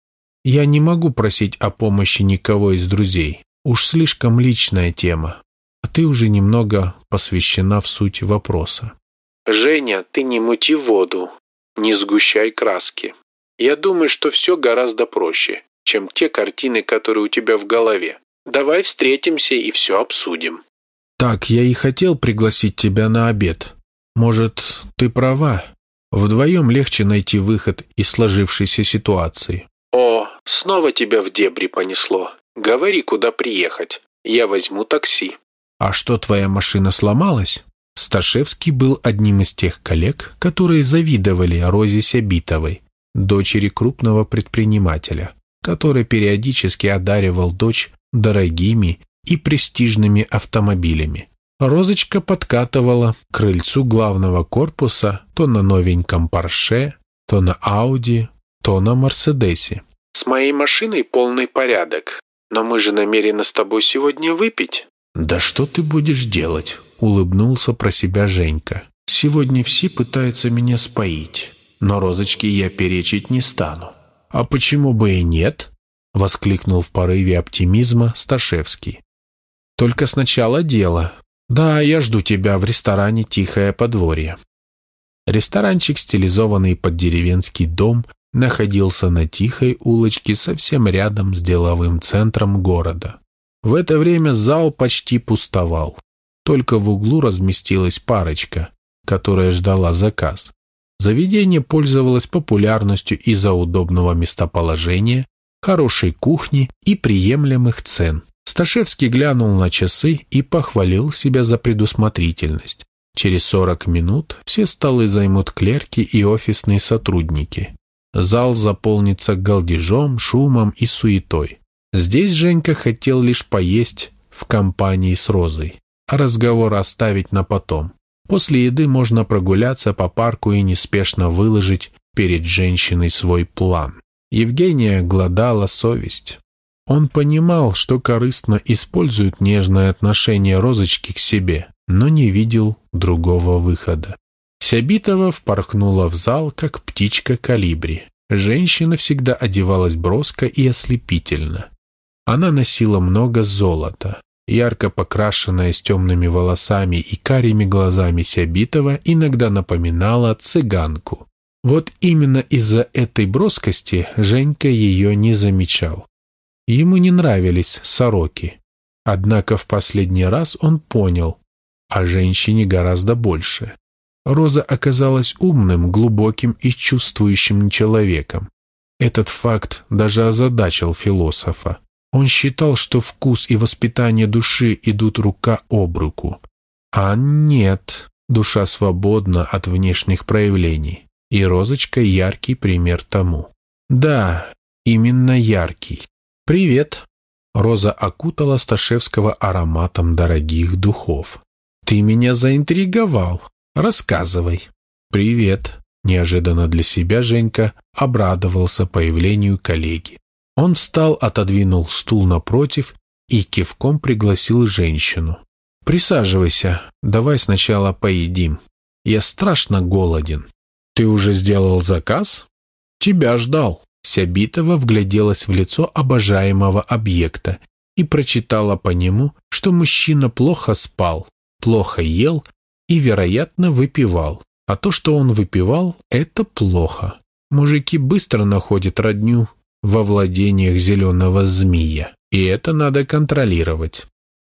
Я не могу просить о помощи никого из друзей. Уж слишком личная тема. А ты уже немного посвящена в суть вопроса». «Женя, ты не мути воду, не сгущай краски. Я думаю, что все гораздо проще, чем те картины, которые у тебя в голове. Давай встретимся и все обсудим». «Так, я и хотел пригласить тебя на обед. Может, ты права. Вдвоем легче найти выход из сложившейся ситуации». «О, снова тебя в дебри понесло. Говори, куда приехать. Я возьму такси». «А что, твоя машина сломалась?» Сташевский был одним из тех коллег, которые завидовали Розе Сябитовой, дочери крупного предпринимателя, который периодически одаривал дочь дорогими и престижными автомобилями. Розочка подкатывала к крыльцу главного корпуса то на новеньком Порше, то на Ауди, то на Мерседесе. «С моей машиной полный порядок, но мы же намерены с тобой сегодня выпить». «Да что ты будешь делать?» — улыбнулся про себя Женька. «Сегодня все пытаются меня споить, но Розочке я перечить не стану». «А почему бы и нет?» — воскликнул в порыве оптимизма Сташевский. Только сначала дело. Да, я жду тебя в ресторане «Тихое подворье». Ресторанчик, стилизованный под деревенский дом, находился на тихой улочке совсем рядом с деловым центром города. В это время зал почти пустовал. Только в углу разместилась парочка, которая ждала заказ. Заведение пользовалось популярностью из-за удобного местоположения, хорошей кухни и приемлемых цен. Сташевский глянул на часы и похвалил себя за предусмотрительность. Через сорок минут все столы займут клерки и офисные сотрудники. Зал заполнится галдежом, шумом и суетой. Здесь Женька хотел лишь поесть в компании с Розой, разговор оставить на потом. После еды можно прогуляться по парку и неспешно выложить перед женщиной свой план. Евгения гладала совесть. Он понимал, что корыстно использует нежное отношение Розочки к себе, но не видел другого выхода. Сябитова впорхнула в зал, как птичка калибри. Женщина всегда одевалась броско и ослепительно. Она носила много золота. Ярко покрашенная с темными волосами и карими глазами Сябитова иногда напоминала цыганку. Вот именно из-за этой броскости Женька ее не замечал. Ему не нравились сороки. Однако в последний раз он понял, а женщине гораздо больше. Роза оказалась умным, глубоким и чувствующим человеком. Этот факт даже озадачил философа. Он считал, что вкус и воспитание души идут рука об руку. А нет, душа свободна от внешних проявлений, и розочка — яркий пример тому. Да, именно яркий. «Привет!» Роза окутала Сташевского ароматом дорогих духов. «Ты меня заинтриговал. Рассказывай». «Привет!» Неожиданно для себя Женька обрадовался появлению коллеги. Он встал, отодвинул стул напротив и кивком пригласил женщину. «Присаживайся, давай сначала поедим. Я страшно голоден. Ты уже сделал заказ?» «Тебя ждал». Сябитова вгляделась в лицо обожаемого объекта и прочитала по нему, что мужчина плохо спал, плохо ел и, вероятно, выпивал. А то, что он выпивал, это плохо. Мужики быстро находят родню во владениях зеленого змея, и это надо контролировать.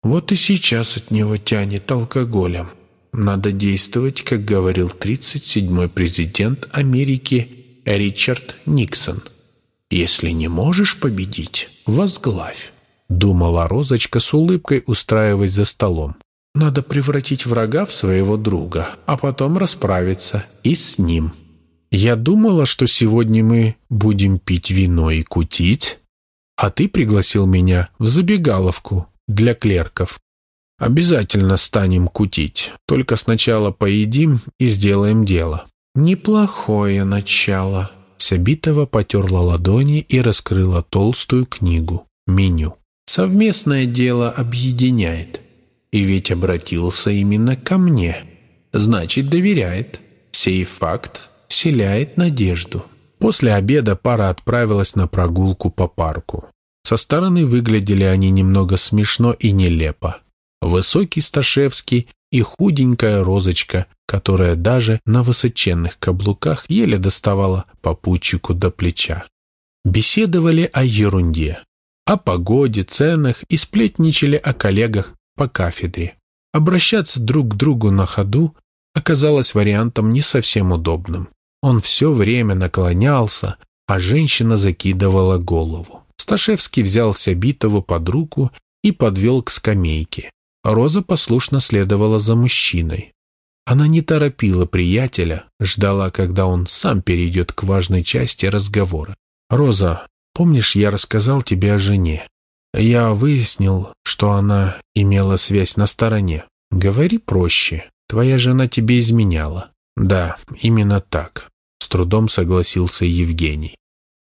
Вот и сейчас от него тянет алкоголем. Надо действовать, как говорил 37-й президент Америки Ричард Никсон. Если не можешь победить, возглавь. Думала Розочка с улыбкой, устраиваясь за столом. Надо превратить врага в своего друга, а потом расправиться и с ним. Я думала, что сегодня мы будем пить вино и кутить, а ты пригласил меня в забегаловку для клерков. Обязательно станем кутить, только сначала поедим и сделаем дело. Неплохое начало. Сябитова потерла ладони и раскрыла толстую книгу «Меню». Совместное дело объединяет. И ведь обратился именно ко мне. Значит, доверяет. Сей факт вселяет надежду. После обеда пара отправилась на прогулку по парку. Со стороны выглядели они немного смешно и нелепо. Высокий Сташевский и худенькая розочка, которая даже на высоченных каблуках еле доставала попутчику до плеча. Беседовали о ерунде, о погоде, ценах и сплетничали о коллегах по кафедре. Обращаться друг к другу на ходу оказалось вариантом не совсем удобным. Он все время наклонялся, а женщина закидывала голову. Сташевский взялся Битову под руку и подвел к скамейке. Роза послушно следовала за мужчиной. Она не торопила приятеля, ждала, когда он сам перейдет к важной части разговора. «Роза, помнишь, я рассказал тебе о жене? Я выяснил, что она имела связь на стороне. Говори проще. Твоя жена тебе изменяла». «Да, именно так. С трудом согласился Евгений.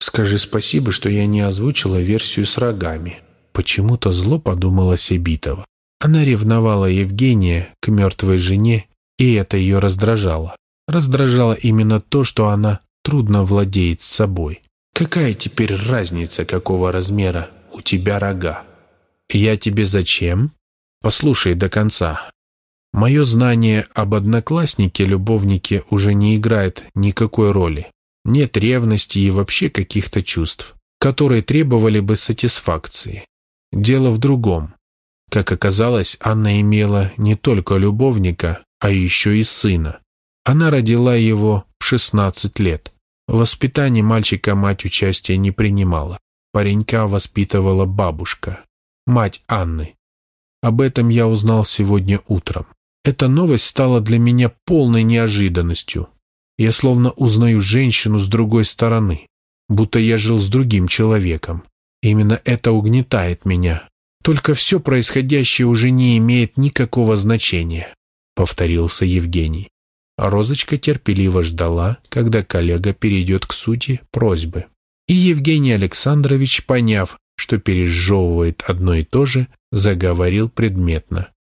«Скажи спасибо, что я не озвучила версию с рогами». Почему-то зло подумала Себитова. Она ревновала Евгения к мертвой жене, и это ее раздражало. Раздражало именно то, что она трудно владеет собой. Какая теперь разница, какого размера у тебя рога? Я тебе зачем? Послушай до конца. Мое знание об однокласснике-любовнике уже не играет никакой роли. Нет ревности и вообще каких-то чувств, которые требовали бы сатисфакции. Дело в другом. Как оказалось, Анна имела не только любовника, а еще и сына. Она родила его в 16 лет. В воспитании мальчика мать участия не принимала. Паренька воспитывала бабушка, мать Анны. Об этом я узнал сегодня утром. Эта новость стала для меня полной неожиданностью. Я словно узнаю женщину с другой стороны, будто я жил с другим человеком. Именно это угнетает меня. Только все происходящее уже не имеет никакого значения, повторился Евгений. А Розочка терпеливо ждала, когда коллега перейдет к сути просьбы. И Евгений Александрович, поняв, что пережевывает одно и то же, заговорил предметно.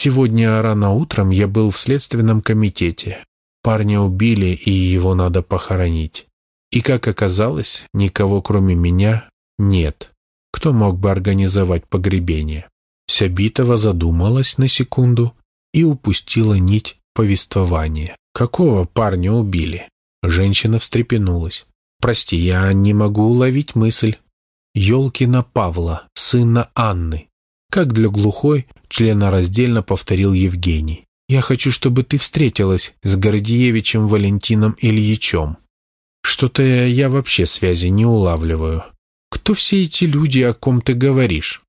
Сегодня рано утром я был в следственном комитете. Парня убили, и его надо похоронить. И, как оказалось, никого кроме меня нет. Кто мог бы организовать погребение? Сябитова задумалась на секунду и упустила нить повествования. «Какого парня убили?» Женщина встрепенулась. «Прости, я не могу уловить мысль. Ёлкина Павла, сына Анны». Как для глухой, членораздельно повторил Евгений. «Я хочу, чтобы ты встретилась с Гордеевичем Валентином Ильичем. Что-то я вообще связи не улавливаю. Кто все эти люди, о ком ты говоришь?»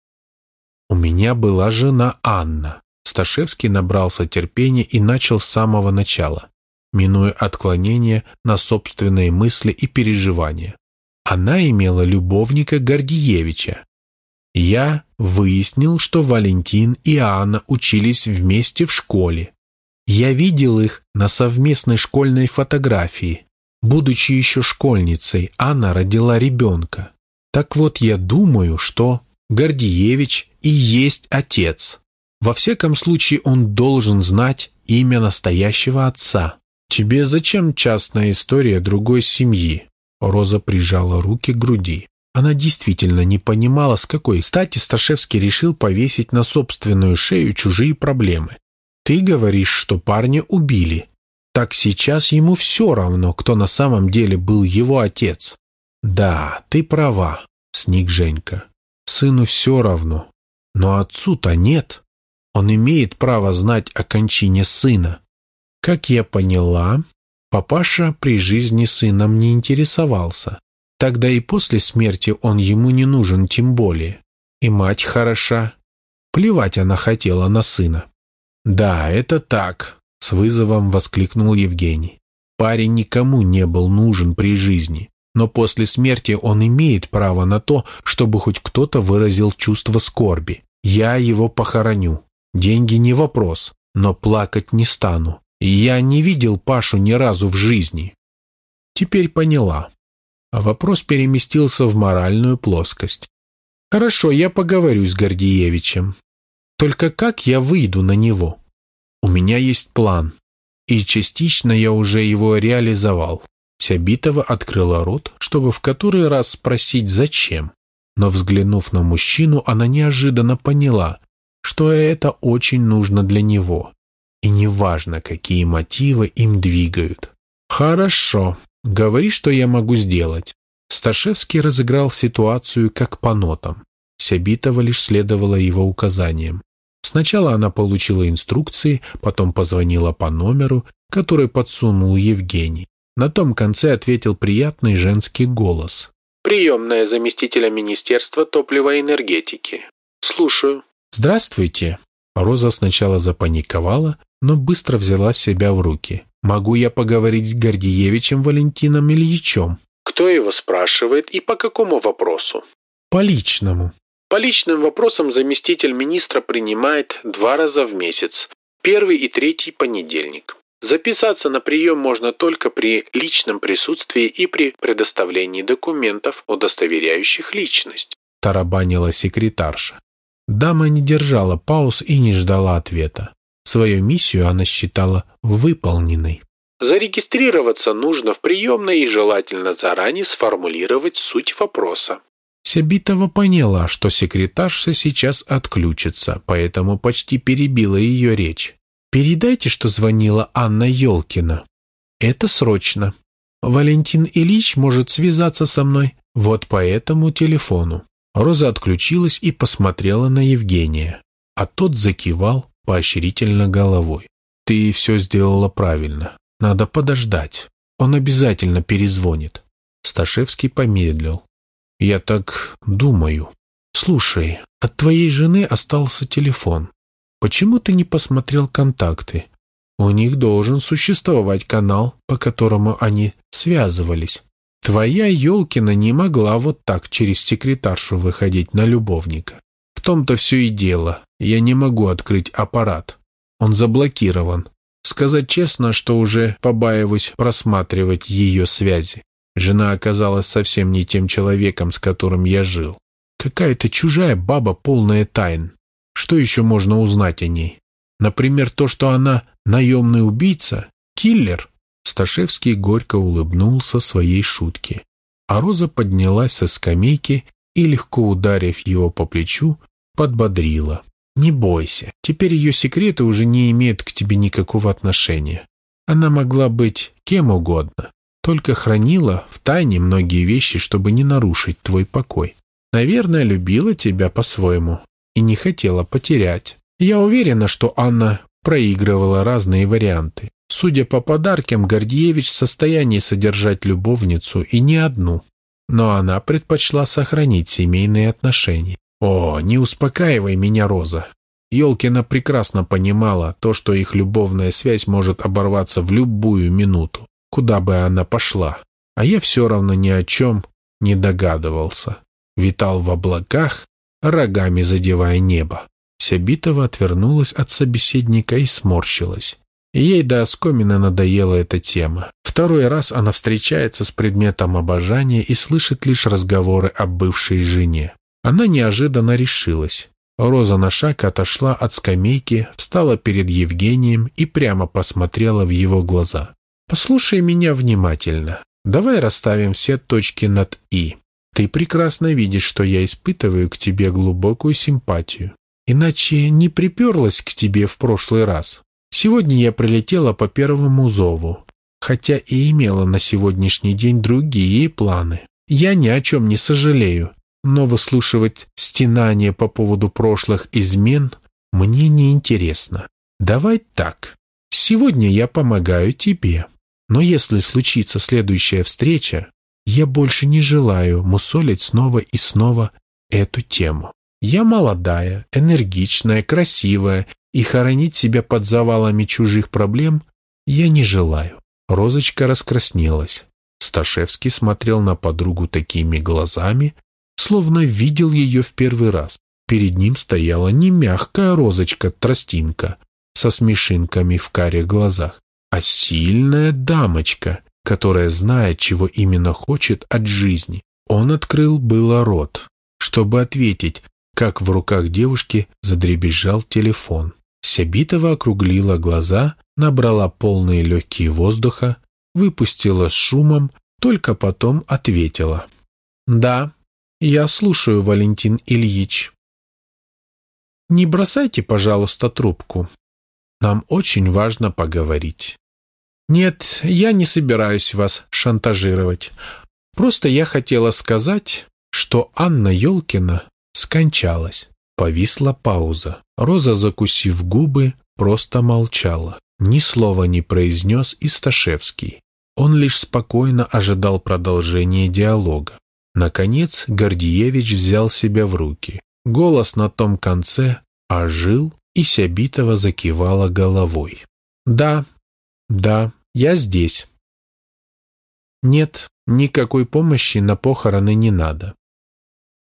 «У меня была жена Анна». Сташевский набрался терпения и начал с самого начала, минуя отклонения на собственные мысли и переживания. Она имела любовника Гордиевича. Я выяснил, что Валентин и Анна учились вместе в школе. Я видел их на совместной школьной фотографии. Будучи еще школьницей, Анна родила ребенка. Так вот, я думаю, что Гордиевич и есть отец. Во всяком случае, он должен знать имя настоящего отца. Тебе зачем частная история другой семьи? Роза прижала руки к груди. Она действительно не понимала, с какой стати Сташевский решил повесить на собственную шею чужие проблемы. Ты говоришь, что парня убили. Так сейчас ему все равно, кто на самом деле был его отец. Да, ты права, сник Женька. Сыну все равно. Но отцу-то нет. Он имеет право знать о кончине сына. Как я поняла, папаша при жизни сыном не интересовался. Тогда и после смерти он ему не нужен тем более. И мать хороша. Плевать она хотела на сына. «Да, это так», — с вызовом воскликнул Евгений. «Парень никому не был нужен при жизни но после смерти он имеет право на то, чтобы хоть кто-то выразил чувство скорби. Я его похороню. Деньги не вопрос, но плакать не стану. Я не видел Пашу ни разу в жизни. Теперь поняла. А вопрос переместился в моральную плоскость. Хорошо, я поговорю с Гордиевичем. Только как я выйду на него? У меня есть план, и частично я уже его реализовал. Сябитова открыла рот, чтобы в который раз спросить «зачем?». Но, взглянув на мужчину, она неожиданно поняла, что это очень нужно для него. И неважно, какие мотивы им двигают. «Хорошо. Говори, что я могу сделать». Сташевский разыграл ситуацию как по нотам. Сябитова лишь следовала его указаниям. Сначала она получила инструкции, потом позвонила по номеру, который подсунул Евгений. На том конце ответил приятный женский голос. «Приемная заместителя Министерства топлива и энергетики. Слушаю». «Здравствуйте». Роза сначала запаниковала, но быстро взяла себя в руки. «Могу я поговорить с Гордиевичем Валентином Ильичем?» «Кто его спрашивает и по какому вопросу?» «По личному». «По личным вопросам заместитель министра принимает два раза в месяц, первый и третий понедельник. Записаться на прием можно только при личном присутствии и при предоставлении документов, удостоверяющих личность. Тарабанила секретарша. Дама не держала пауз и не ждала ответа. Свою миссию она считала выполненной. Зарегистрироваться нужно в приемной и желательно заранее сформулировать суть вопроса. Сябитова поняла, что секретарша сейчас отключится, поэтому почти перебила ее речь. Передайте, что звонила Анна Ёлкина. Это срочно. Валентин Ильич может связаться со мной вот по этому телефону. Роза отключилась и посмотрела на Евгения, а тот закивал поощрительно головой. Ты все сделала правильно. Надо подождать. Он обязательно перезвонит. Сташевский помедлил. Я так думаю. Слушай, от твоей жены остался телефон. Почему ты не посмотрел контакты? У них должен существовать канал, по которому они связывались. Твоя Ёлкина не могла вот так через секретаршу выходить на любовника. В том-то все и дело. Я не могу открыть аппарат. Он заблокирован. Сказать честно, что уже побаиваюсь просматривать ее связи. Жена оказалась совсем не тем человеком, с которым я жил. Какая-то чужая баба, полная тайн. Что еще можно узнать о ней? Например, то, что она наемный убийца, киллер? Сташевский горько улыбнулся своей шутке. А Роза поднялась со скамейки и, легко ударив его по плечу, подбодрила. Не бойся, теперь ее секреты уже не имеют к тебе никакого отношения. Она могла быть кем угодно, только хранила в тайне многие вещи, чтобы не нарушить твой покой. Наверное, любила тебя по-своему и не хотела потерять. Я уверена, что Анна проигрывала разные варианты. Судя по подаркам, Гордеевич в состоянии содержать любовницу и не одну. Но она предпочла сохранить семейные отношения. О, не успокаивай меня, Роза. Ёлкина прекрасно понимала то, что их любовная связь может оборваться в любую минуту, куда бы она пошла. А я все равно ни о чем не догадывался. Витал в облаках, рогами задевая небо. Сябитова отвернулась от собеседника и сморщилась. Ей до оскомина надоела эта тема. Второй раз она встречается с предметом обожания и слышит лишь разговоры о бывшей жене. Она неожиданно решилась. Роза на шаг отошла от скамейки, встала перед Евгением и прямо посмотрела в его глаза. «Послушай меня внимательно. Давай расставим все точки над «и». Ты прекрасно видишь, что я испытываю к тебе глубокую симпатию. Иначе не приперлась к тебе в прошлый раз. Сегодня я прилетела по первому зову, хотя и имела на сегодняшний день другие планы. Я ни о чем не сожалею, но выслушивать стенания по поводу прошлых измен мне не интересно. Давай так. Сегодня я помогаю тебе, но если случится следующая встреча, я больше не желаю мусолить снова и снова эту тему. Я молодая, энергичная, красивая, и хоронить себя под завалами чужих проблем я не желаю. Розочка раскраснелась. Сташевский смотрел на подругу такими глазами, словно видел ее в первый раз. Перед ним стояла не мягкая розочка-тростинка со смешинками в карих глазах, а сильная дамочка, которая знает, чего именно хочет от жизни. Он открыл было рот, чтобы ответить, как в руках девушки задребезжал телефон. Сябитова округлила глаза, набрала полные легкие воздуха, выпустила с шумом, только потом ответила. «Да, я слушаю, Валентин Ильич». «Не бросайте, пожалуйста, трубку. Нам очень важно поговорить». «Нет, я не собираюсь вас шантажировать. Просто я хотела сказать, что Анна Ёлкина скончалась. Повисла пауза. Роза, закусив губы, просто молчала. Ни слова не произнес Исташевский. Он лишь спокойно ожидал продолжения диалога. Наконец Гордиевич взял себя в руки. Голос на том конце ожил, и Сябитова закивала головой. «Да, да, я здесь». «Нет, никакой помощи на похороны не надо.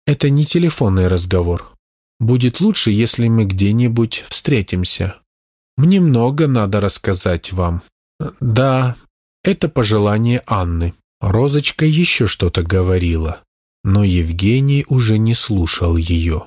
Это не телефонный разговор. Будет лучше, если мы где-нибудь встретимся. Мне много надо рассказать вам. Да, это пожелание Анны. Розочка еще что-то говорила, но Евгений уже не слушал ее.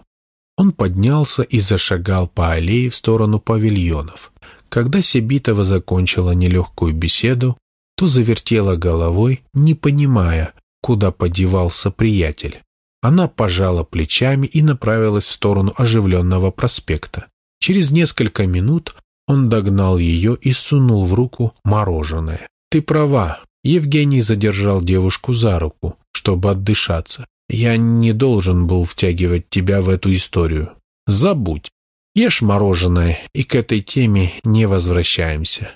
Он поднялся и зашагал по аллее в сторону павильонов. Когда Себитова закончила нелегкую беседу, то завертела головой, не понимая, куда подевался приятель. Она пожала плечами и направилась в сторону оживленного проспекта. Через несколько минут он догнал ее и сунул в руку мороженое. «Ты права». Евгений задержал девушку за руку, чтобы отдышаться. «Я не должен был втягивать тебя в эту историю. Забудь. Ешь мороженое, и к этой теме не возвращаемся.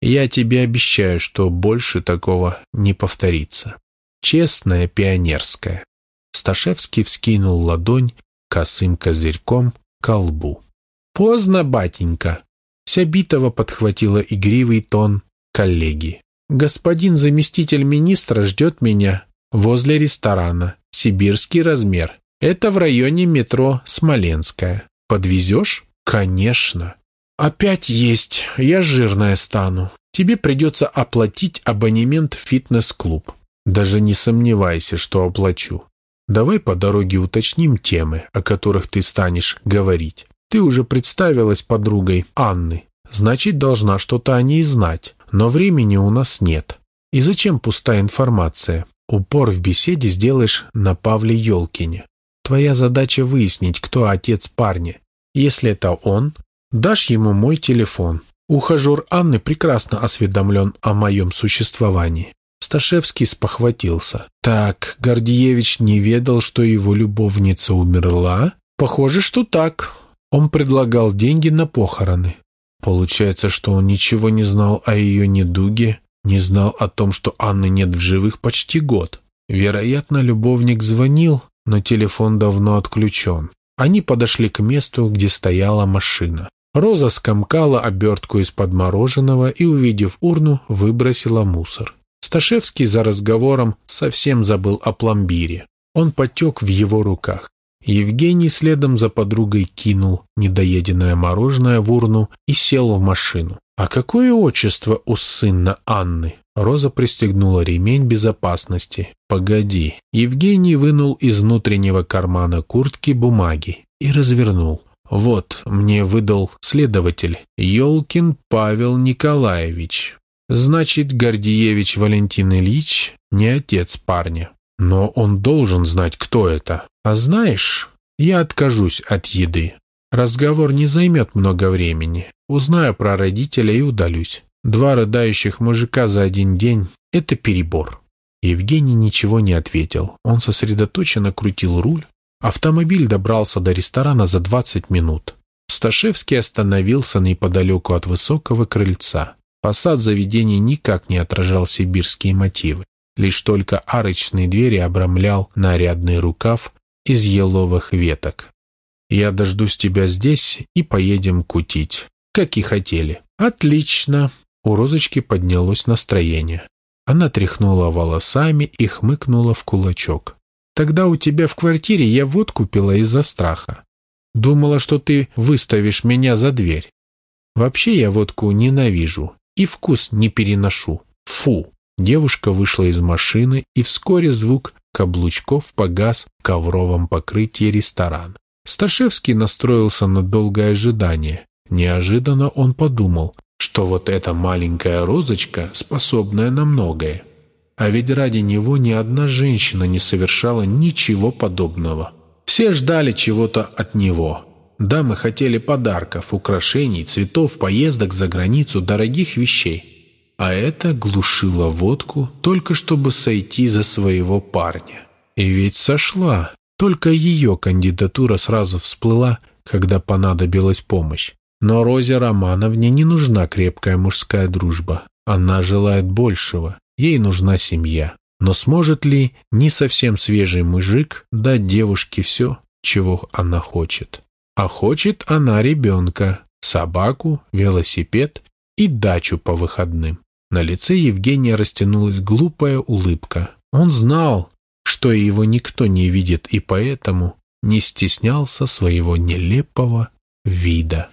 Я тебе обещаю, что больше такого не повторится. Честное пионерское. Сташевский вскинул ладонь косым козырьком к лбу. «Поздно, батенька!» Сябитова подхватила игривый тон коллеги. «Господин заместитель министра ждет меня возле ресторана. Сибирский размер. Это в районе метро Смоленская. Подвезешь?» «Конечно!» «Опять есть. Я жирная стану. Тебе придется оплатить абонемент в фитнес-клуб. Даже не сомневайся, что оплачу. Давай по дороге уточним темы, о которых ты станешь говорить. Ты уже представилась подругой Анны, значит, должна что-то о ней знать, но времени у нас нет. И зачем пустая информация? Упор в беседе сделаешь на Павле Ёлкине. Твоя задача выяснить, кто отец парня, Если это он, дашь ему мой телефон. Ухажер Анны прекрасно осведомлен о моем существовании. Сташевский спохватился. Так, Гордеевич не ведал, что его любовница умерла? Похоже, что так. Он предлагал деньги на похороны. Получается, что он ничего не знал о ее недуге, не знал о том, что Анны нет в живых почти год. Вероятно, любовник звонил, но телефон давно отключен. Они подошли к месту, где стояла машина. Роза скомкала обертку из-под мороженого и, увидев урну, выбросила мусор. Сташевский за разговором совсем забыл о пломбире. Он потек в его руках. Евгений следом за подругой кинул недоеденное мороженое в урну и сел в машину. «А какое отчество у сына Анны?» Роза пристегнула ремень безопасности. «Погоди». Евгений вынул из внутреннего кармана куртки бумаги и развернул. «Вот, мне выдал следователь. Ёлкин Павел Николаевич. Значит, Гордиевич Валентин Ильич не отец парня. Но он должен знать, кто это. А знаешь, я откажусь от еды. Разговор не займет много времени. Узнаю про родителя и удалюсь. Два рыдающих мужика за один день — это перебор. Евгений ничего не ответил. Он сосредоточенно крутил руль. Автомобиль добрался до ресторана за 20 минут. Сташевский остановился неподалеку от высокого крыльца. Фасад заведения никак не отражал сибирские мотивы. Лишь только арочные двери обрамлял нарядный рукав из еловых веток. «Я дождусь тебя здесь и поедем кутить, как и хотели». «Отлично!» У Розочки поднялось настроение. Она тряхнула волосами и хмыкнула в кулачок. «Тогда у тебя в квартире я водку пила из-за страха. Думала, что ты выставишь меня за дверь. Вообще я водку ненавижу и вкус не переношу. Фу!» Девушка вышла из машины, и вскоре звук каблучков погас в ковровом покрытии ресторана. Сташевский настроился на долгое ожидание. Неожиданно он подумал, что вот эта маленькая розочка, способная на многое. А ведь ради него ни одна женщина не совершала ничего подобного. Все ждали чего-то от него. Дамы хотели подарков, украшений, цветов, поездок за границу, дорогих вещей а это глушило водку только чтобы сойти за своего парня. И ведь сошла. Только ее кандидатура сразу всплыла, когда понадобилась помощь. Но Розе Романовне не нужна крепкая мужская дружба. Она желает большего. Ей нужна семья. Но сможет ли не совсем свежий мужик дать девушке все, чего она хочет? А хочет она ребенка, собаку, велосипед и дачу по выходным. На лице Евгения растянулась глупая улыбка. Он знал, что его никто не видит, и поэтому не стеснялся своего нелепого вида.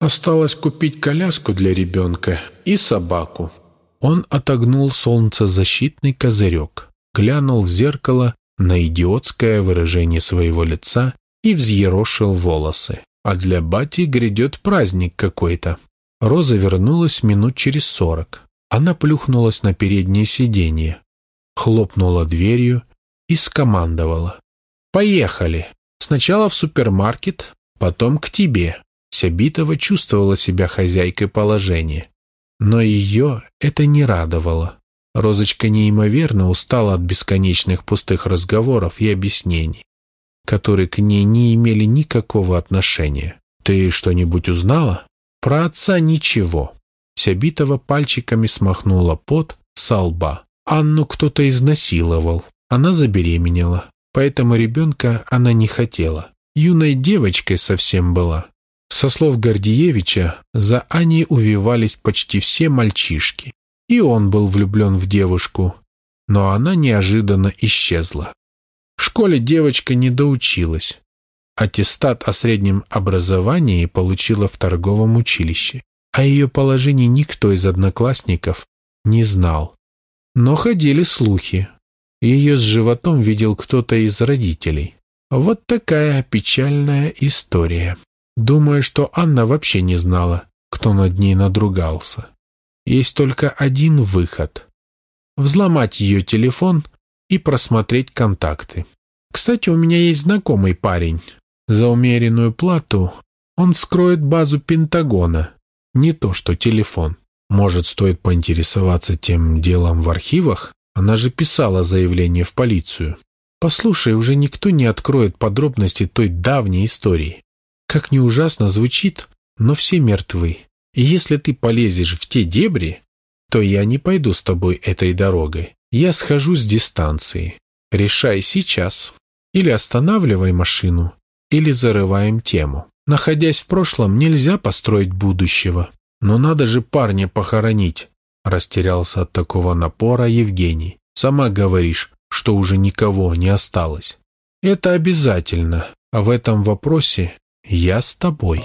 Осталось купить коляску для ребенка и собаку. Он отогнул солнцезащитный козырек, глянул в зеркало на идиотское выражение своего лица и взъерошил волосы. А для бати грядет праздник какой-то. Роза вернулась минут через сорок. Она плюхнулась на переднее сиденье, хлопнула дверью и скомандовала. «Поехали! Сначала в супермаркет, потом к тебе». Сябитова чувствовала себя хозяйкой положения. Но ее это не радовало. Розочка неимоверно устала от бесконечных пустых разговоров и объяснений, которые к ней не имели никакого отношения. «Ты что-нибудь узнала?» «Про отца ничего. Сябитова пальчиками смахнула пот со лба. Анну кто-то изнасиловал. Она забеременела. Поэтому ребенка она не хотела. Юной девочкой совсем была. Со слов Гордиевича, за Аней увивались почти все мальчишки. И он был влюблен в девушку. Но она неожиданно исчезла. В школе девочка не доучилась. Аттестат о среднем образовании получила в торговом училище. О ее положении никто из одноклассников не знал. Но ходили слухи. Ее с животом видел кто-то из родителей. Вот такая печальная история. Думаю, что Анна вообще не знала, кто над ней надругался. Есть только один выход. Взломать ее телефон и просмотреть контакты. Кстати, у меня есть знакомый парень. За умеренную плату Он вскроет базу Пентагона. Не то что телефон. Может, стоит поинтересоваться тем делом в архивах? Она же писала заявление в полицию. Послушай, уже никто не откроет подробности той давней истории. Как ни ужасно звучит, но все мертвы. И если ты полезешь в те дебри, то я не пойду с тобой этой дорогой. Я схожу с дистанции. Решай сейчас. Или останавливай машину, или зарываем тему. Находясь в прошлом, нельзя построить будущего. Но надо же парня похоронить. Растерялся от такого напора Евгений. Сама говоришь, что уже никого не осталось. Это обязательно, а в этом вопросе я с тобой.